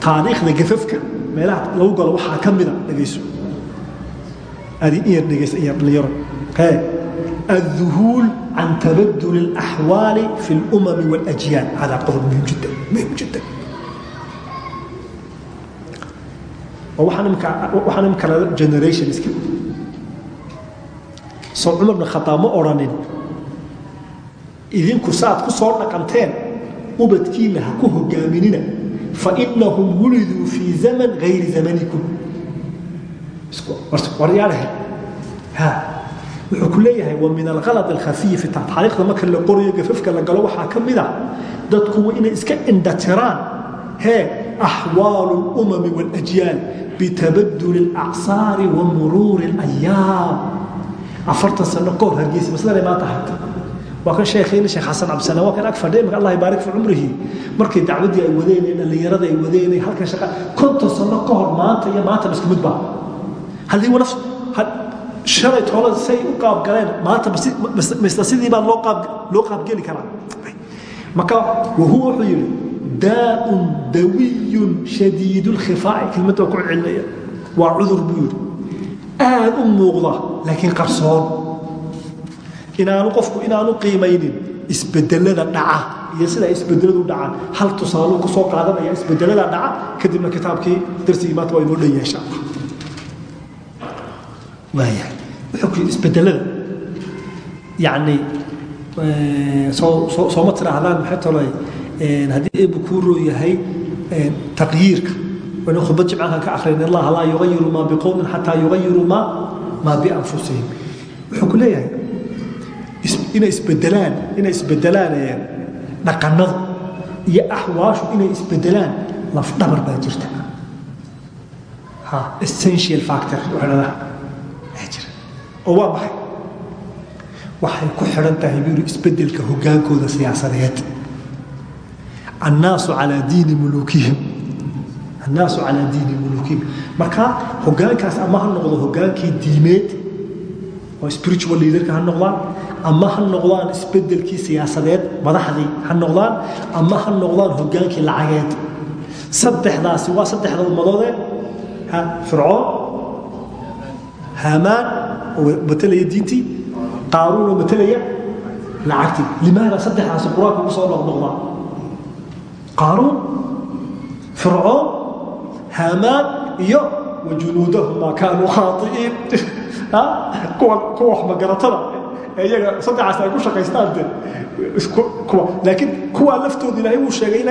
taariikhda gafafka meelaha lagu galo waxaa ka mida dhegayso adi iyar dhegaysa iyar dhalinyaro hee الذهول عن تبدل الأحوال في الأمم والأجيال هذا قضب مهم جدا مهم جدا waxaan imkana generation iska soo cumar bn khataab ma odhanin idinku saaad ku soo dhaqanteen ubadkiina ha ku hogaaminina fainahum wuliduu fii zaman gayri zamanikum waryaalahe ha wuxuu ku leeyahay wa min alhalad alkhafiyi fi taariikhda marka la qorayo gafafka la galo waxaa ka mid a dadku waa inay iska indhatiraan hee axwaalu اlumami wاlajyaal bitabadul اlacsaari wa muruuri اlayaam afartan sano ka hor hargeysa masladay maanta hayta waa kan sheekhiina sheekh xasan cabdisalaan waa kan ag fadhiya imaka allah yabaarik fi cumrihi. Markay dacwaddii ay wadeen ee dhallinyarada ay wadeen ee halkan shaqa konton sano ka hor maanta iyo maanta isku mid baa haddii wanaf shalay toolada say u qaabgaleen maanta misla sidii baa loo qaab loo qaabgeli karaa. Marka wahuwa wuxuu yidhi daaun dawiyun shadiid lkhifaaci kelmadda waa ku celcelinaya waa cudur buu yidhi. Aad u muuqda laakiin qarsoon inaanu qofku inaanu qiimaynin isbedelada dhaca iyo sida isbedeladu dhacaan. Hal tusaaluu ku soo qaadanaya isbedelada dhaca kadibna kitaabkii darsigii maanta waa inoo dhan yeesha waaya wuxuu ku yidhi isbedelada. Yacni soo soo sooma tidhaahdaan maxay tolay haddii eebbu kuu roo yahay taqyiirka. Waynu khudbad jimcaankan ka akhrin in allaha laa yugayiru maa biqowmin xataa yugayiru maa maa bianfusihim wuxuu ku leeyahay inay isbedelaan inay isbedelaan dhaqanadu iyo axwaashu inay isbedelaan lafdhabar baa jirta. Essential factor jira. Oo waa maxay? Waxay ku xidhan tahay buu yidhi isbeddelka hoggaankooda siyaasadeed. Annaasu calaa diini muluukihim. Annaasu calaa diini muluukihim. Marka hoggaankaas ama ha noqdo hoggaankii diimeed oo spiritual leaderka ha noqdaan ama ha noqdaan isbedelkii siyaasadeed madaxdii ha noqdaan ama ha noqdaan hoggaankii lacageed. Saddexdaasi waa saddexda ummadoode. Fircoon haamaan oo matelaya diintii qaaruun oo matelaya lacagtii. Limaada saddexdaasi qur'aanka ugu soo noqnoqdaa qaaruun fircoon haamaan iyo wajunuudahum maa kaanuu khaai'iin kuwa wax magaratada ee iyaga saddexaas ay ku shaqaystaan de laakiin kuwaa laftooda ilaahay wuu sheegay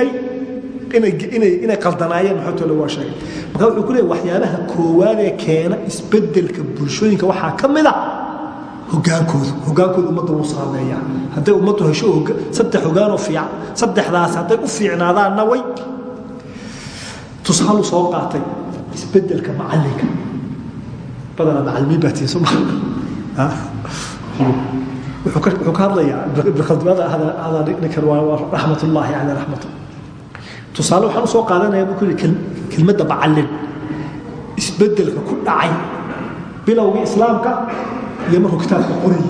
inay inay qaldanaayeen maxootooda waa sheegay. Marka wuxuu ku leeyahay waxyaabaha koowaad ee keena isbeddelka bulshooyinka waxaa ka mid a hogaankoodu hogaankooda ummadda wuu saameeyaa. Hadday ummaddu hesho saddex hogaanoo fiican saddexdaas hadday u fiicnaadaanna way. Tusaalu soo qaatay isbeddelka macallinka. Badanaa macallimiin baa tihin soma wuxuu ka hadlayaa bikhaldimada hada ninkan waa raxmatullaahi calaa raxmatu tusaale waxaan u soo qaadanaya buu ku yidhi kelmadda macallin isbeddelka ku dhacay bilowgii islaamka iyo markuu kitaabka qorayay.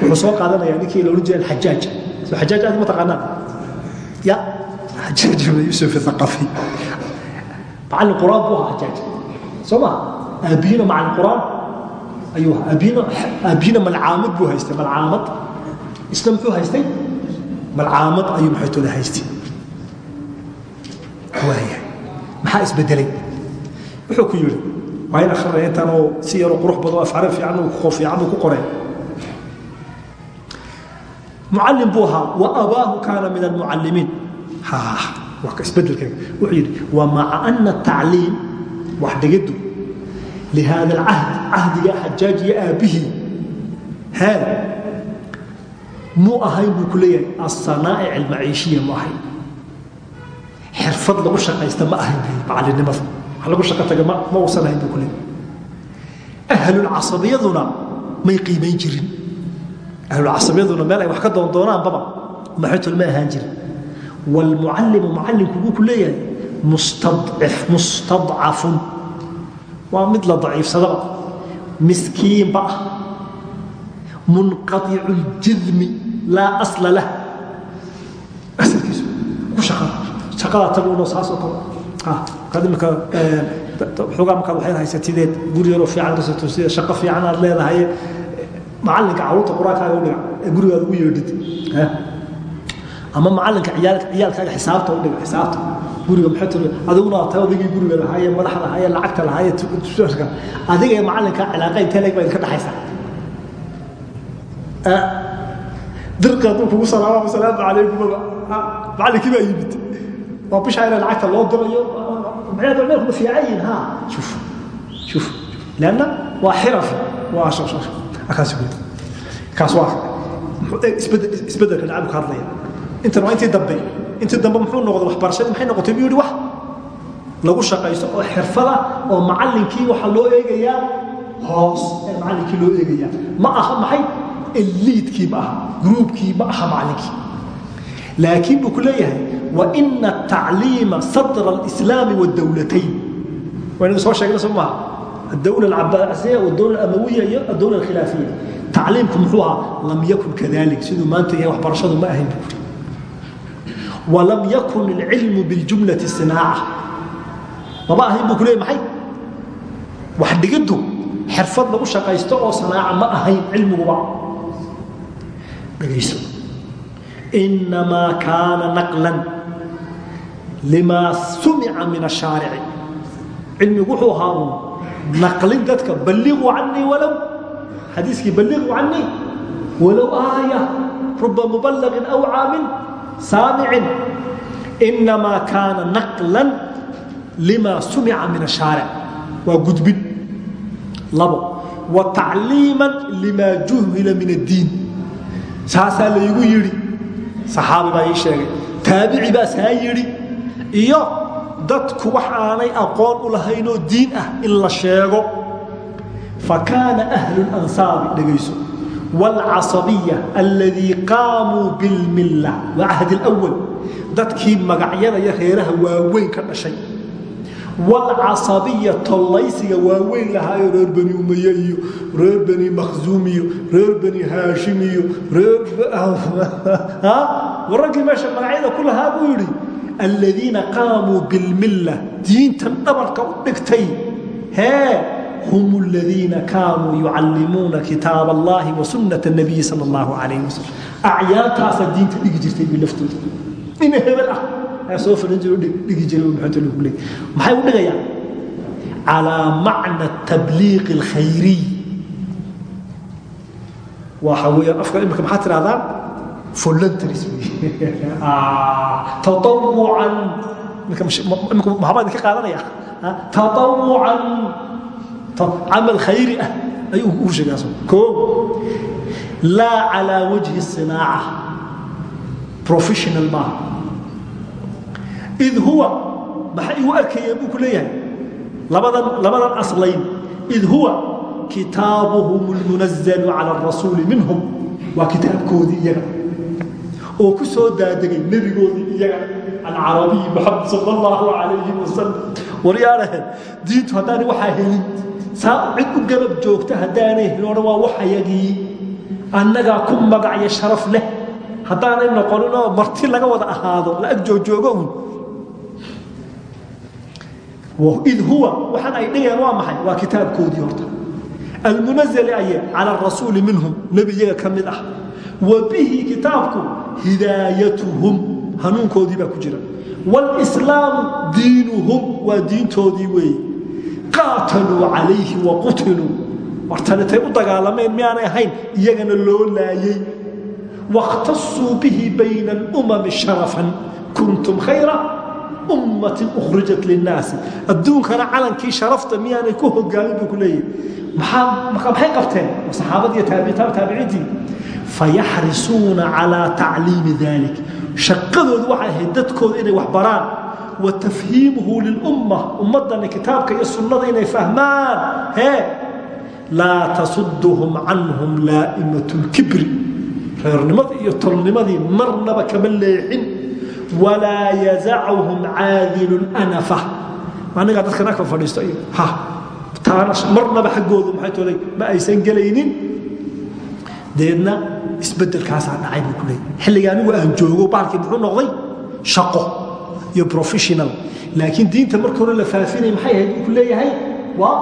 Wuxuu soo qaadanaya ninkii la odhan jiray alxajaaj soo xajaaj aad ma taqaanaan? Ya xajaaj ibn yuusuf athaqafi macallin quraan buu ahaa xajaaj soo ma aabiyina macallin quraan aabiyina malcaamad buu haystay malcaamad. Isna muxuu haystay? Malcaamad ayuu maxaytooda haystay? Waayahay. Maxaa isbedelay? Wuxuu ku yidhi waa in akrinaya intaanoo si yaroo qurux badan afcari fiican fiican uu ku qoreen mucallim buu ahaa wa abaahu kaana min almucallimiin. Waa ka isbedelkeega wuxuu yidhi wa maca ana tacliim wax dhigiddu lihada alcahd cahdiga xajaaj iyo aabbihii haa muu ahayn buu ku leeyahay asanaa'ic almaciishiya mu ahayn xirfad lagu shaqaysta ma ahayn macallinimada wax lagu shaqo taga ma uusan ahayn buu ku leeyahay ahlulcasabiyaduna may qiimayn jirin ahlulcasabiyaduna meel ay wax ka doondoonaanbaba maxaytul ma ahaan jirin waalmucallimu mucallimku buu ku leeyahay mustadcif mustadcafun waa mid la daciifsadaba miskiinba ah. Munqaicu ljidmi laa asla lah. Asalkiisu ku shaqada shaqada taguno saasoo kale. Kad imika xoogaa markaad waxayd haysatideed guri yaroo fiican kasato sida shaqo fiican aad leedahay. Macallinka carruurta qur'aankaaga u dhiga. Ee gurigaada ugu yeedhid. Ama macallinka ciyaalkaaga xisaabta u dhiga xisaabta guriga adiguna tahay odaygii guriga lahaaye madaxda lahaaye lacagta lahaaye tushka adiga ee macallinka cilaaqa intee leeg baa idinka dhexaysaa dirqi hadduu kugu salaamo asalaamu calaykumaba macallinkii baa yimid. Waa bishaa ina lacagta loo dirayo macnaheedu meelku fiican yihiin ha. Shuf shuf leanna waa xiraf waa guud. Kaas waa isbeddelka nacabku ka hadlaya. Intan waa intii dambe intii dambe muxuu noqday waxbarashadii maxay noqotay? Buu yihi wax lagu shaqayso oo xirfada oo macallinkii waxaa loo eegayaa hoos ee macallinkii loo eegayaa. Ma aha maxay? Eliidkii ma aha gruubkii ma aha macallinkii. Laakiin buu ku leeyahay wa ina atacliima sadra alislaami waadowlatayn waynu soo sheegna soo maaha adowla alcabaasiya wadowla alamawiya iyo adowla alkhilaafiya tacliimku muxuu ahaa lam yakun kadalik siduu maanta yahay waxbarashadu ma ahayn buu walam yakun ilcilmu biljumlai sinaaca. Lama ahayn buu ku leey maxay? Wax dhigiddu xirfad lagu shaqaysto oo sanaaca ma ahayn cilmiguba. Dhegayso inamaa kaana naqlan limaa sumica min ashaarici. Cilmigu wuxuu ahaa uun naqlin dadka balliquu canii walow. Xadiiskii balliquu canii walow aaya ruba mubalaqin aw caamin saamicin inamaa kaana naqlan lima sumica min ashaaric waa gudbid labo wa tacliiman limaa juhmila min addiin saasaa laygu yidhi saxaabi baa ii sheegay taabici baa saa yidhi iyo dadku wax aanay aqoon u lahaynoo diin ah in la sheego fa kaana ahlu lansaari dhegayso waalcasabiya alladii qaamuu bilmilla waa cahdi lwal dadkii magacyada iyo reeraha waaweyn ka dhashay waalcasabiya tollaysiga waaweyn lahaayo reer bani umaye iyo reer bani makhzuum iyo reer bani haashim iyo reer waraggii meesha magacyada ku lahaa buu yidhi الذين قاموا بالملة دين تنبرك hum ladiina kaanuu yucallimuuna kitaab allahi wa sunat nabiyi sal allahu alayh wasalam acyaartaasaa diinta dhigi jirtay bay laftooda nin hebel ah ayaa soo faran jirdhigi jiraymaxay u dhigayaan calaa macna tabliiqi alkhayriy waxa weyaan afka imika maxaa tidhahdaan voluntaris taawucan imika maxbaa idinka qaadanaya taawucan camal khayri ah ayuu kuu sheegaa o laa calaa wajhi sinaaca. Professional maaha id huwa maxa igu arkaya buu ku leeyahay? Labadan aslayn. Id huwa kitaabuhum اlmunazalu cala arasuuli minhum. Waa kitaabkoodii iyaga. Oo ku soo daadegay nebigoodii iyaga alcarabiyi maxamed sal اllahu alayhi wasalam waryaanahe diintu haddaani waxaa helin saa cid u garab joogta haddaanay helin odhan waa waxayagii annagaa ku magacyo sharaf leh. Haddaanay noqonin marti laga wada ahaado la ag joojoogo un id huwa waxaan ay dhigeen waa maxay? Waa kitaabkoodii horta. Almunazali aye cala arasuuli minhum nebi iyaga ka ah. Wa bihi kitaabku hidaayatuhum hanuunkoodii baa ku jira. Wاlslaamu diinuhum waa diintoodii weeye qaataluu calayhi waqutiluu wartanitay u dagaalameen miyaanay ahayn iyagana loo laayey waاkhtasuu bihi bayna اlumami sharafan. Kuntum khayra ummatin ukhrijat linnaasi. Adduunkana calankii sharafta miyaanay ku hogaamin buu ku maxay qabteen? Saxaabadiiyo taabiciintii. Fayaxrisuuna calaa tacliimi dalik shaqadoodu waxay ahayd dadkooda inay wax baraan wa tafhiimuhu lilumma ummaddana kitaabka iyo sunnada inay fahmaan hee laa tasuduhum canhum laa'imatu lkibri reernimada iyo tolnimadii marnaba kama leexin walaa yazacuhum caadilu lanafa anigaa dadkan agka fadhiisto iyo taana marnaba xaggoodu maxay tolay ma aysan gelaynin. Deedna isbedelkaasaa dhacay buu ku leeyay xilliga anigu aan iyo professional. Laakiin diinta marka hore la faafinay maxay ahayd? Buu ku leeyahay waa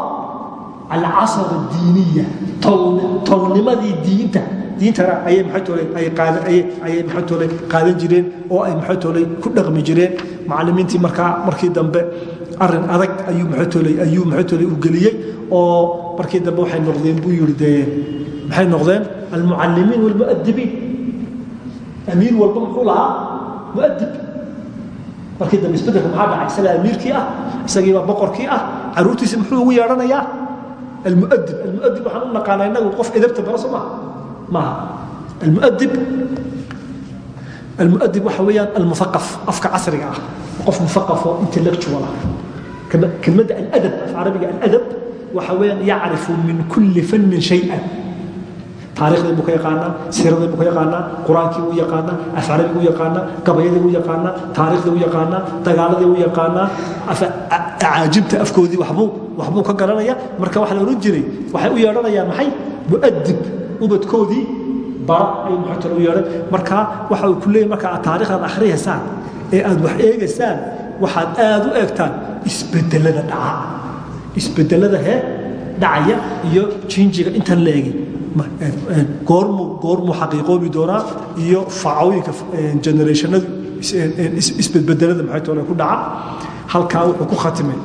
alcasaba diiniya tolnimadii diinta. Diintana ayay maxaytoole ay qaadan jireen oo ay maxaytoole ku dhaqmi jireen. Macallimiintii markaa markii dambe arrin adag ayuu maxaytoole ayuu maxaytoole u geliyey oo markii dambe waxay noqdeen buu yidhi dee maxay noqdeen? Almucallimiin walmuadibiin amiir walba muxuu lahaa muadib markii dambe isbeddelka maxaa dhacay isagaa amiirkii ah isagiibaa boqorkii ah caruurtiisi muxuu ugu yeedhanayaa? Almuadib almuadib waxaan u naqaanaa innagu qof edabta bara soo maha maaha almuadib almuadib waxa weeyaan almuaqaf afka casriga ah. Qof muaqafo intellectual ah. Kelmadda aladab af carabiga aladab waxa weeyaan yacrifu min kulli fannin shay-an taariikhdii buu ka yaqaanaa siiradii buu ka yaqaanaa qur'aankii buu yaqaanaa afcarabigii buu yaqaanaa gabayadii buu yaqaanaa taariikhdii buu yaqaanaa dagaaladii buu yaqaanaa acaajibta afkoodii waxbuu ka garanaya marka waxa la odhan jiray waxay u yeedhanayaan maxay mu'adib ubadkoodii bara ayuu maxaa u yeedhan marka waxa uu ku leeyahy marka aad taariikhdaad akhriyaysaan ee aad wax eegaysaan waxaad aad u eegtaan isbedelada dhaca isbedelada hee dhacaya iyo jinjiga intaan la egin goormuu goormuu xaqiiqoobi doonaa iyo facooyinka generationadu isbedbedelada maxay toole ku dhaca halkaa wuxuu ku khatimay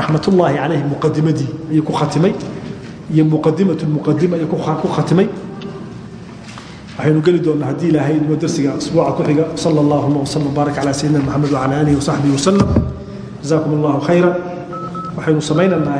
raxmatullaahi calayhi muqadimadii ayuu ku khatimay iyo muqadimatu muqadima ayuu ku khatimay. Waxaynu geli doonnaa haddii ilaahay idmo darsiga asbuuca ku xiga sala allahuma wasalam baarak calaa sayidina maxamed wacala aalihi wasaxbihi wasalam jazaakum allahu khayra waxaynu samaynaynaa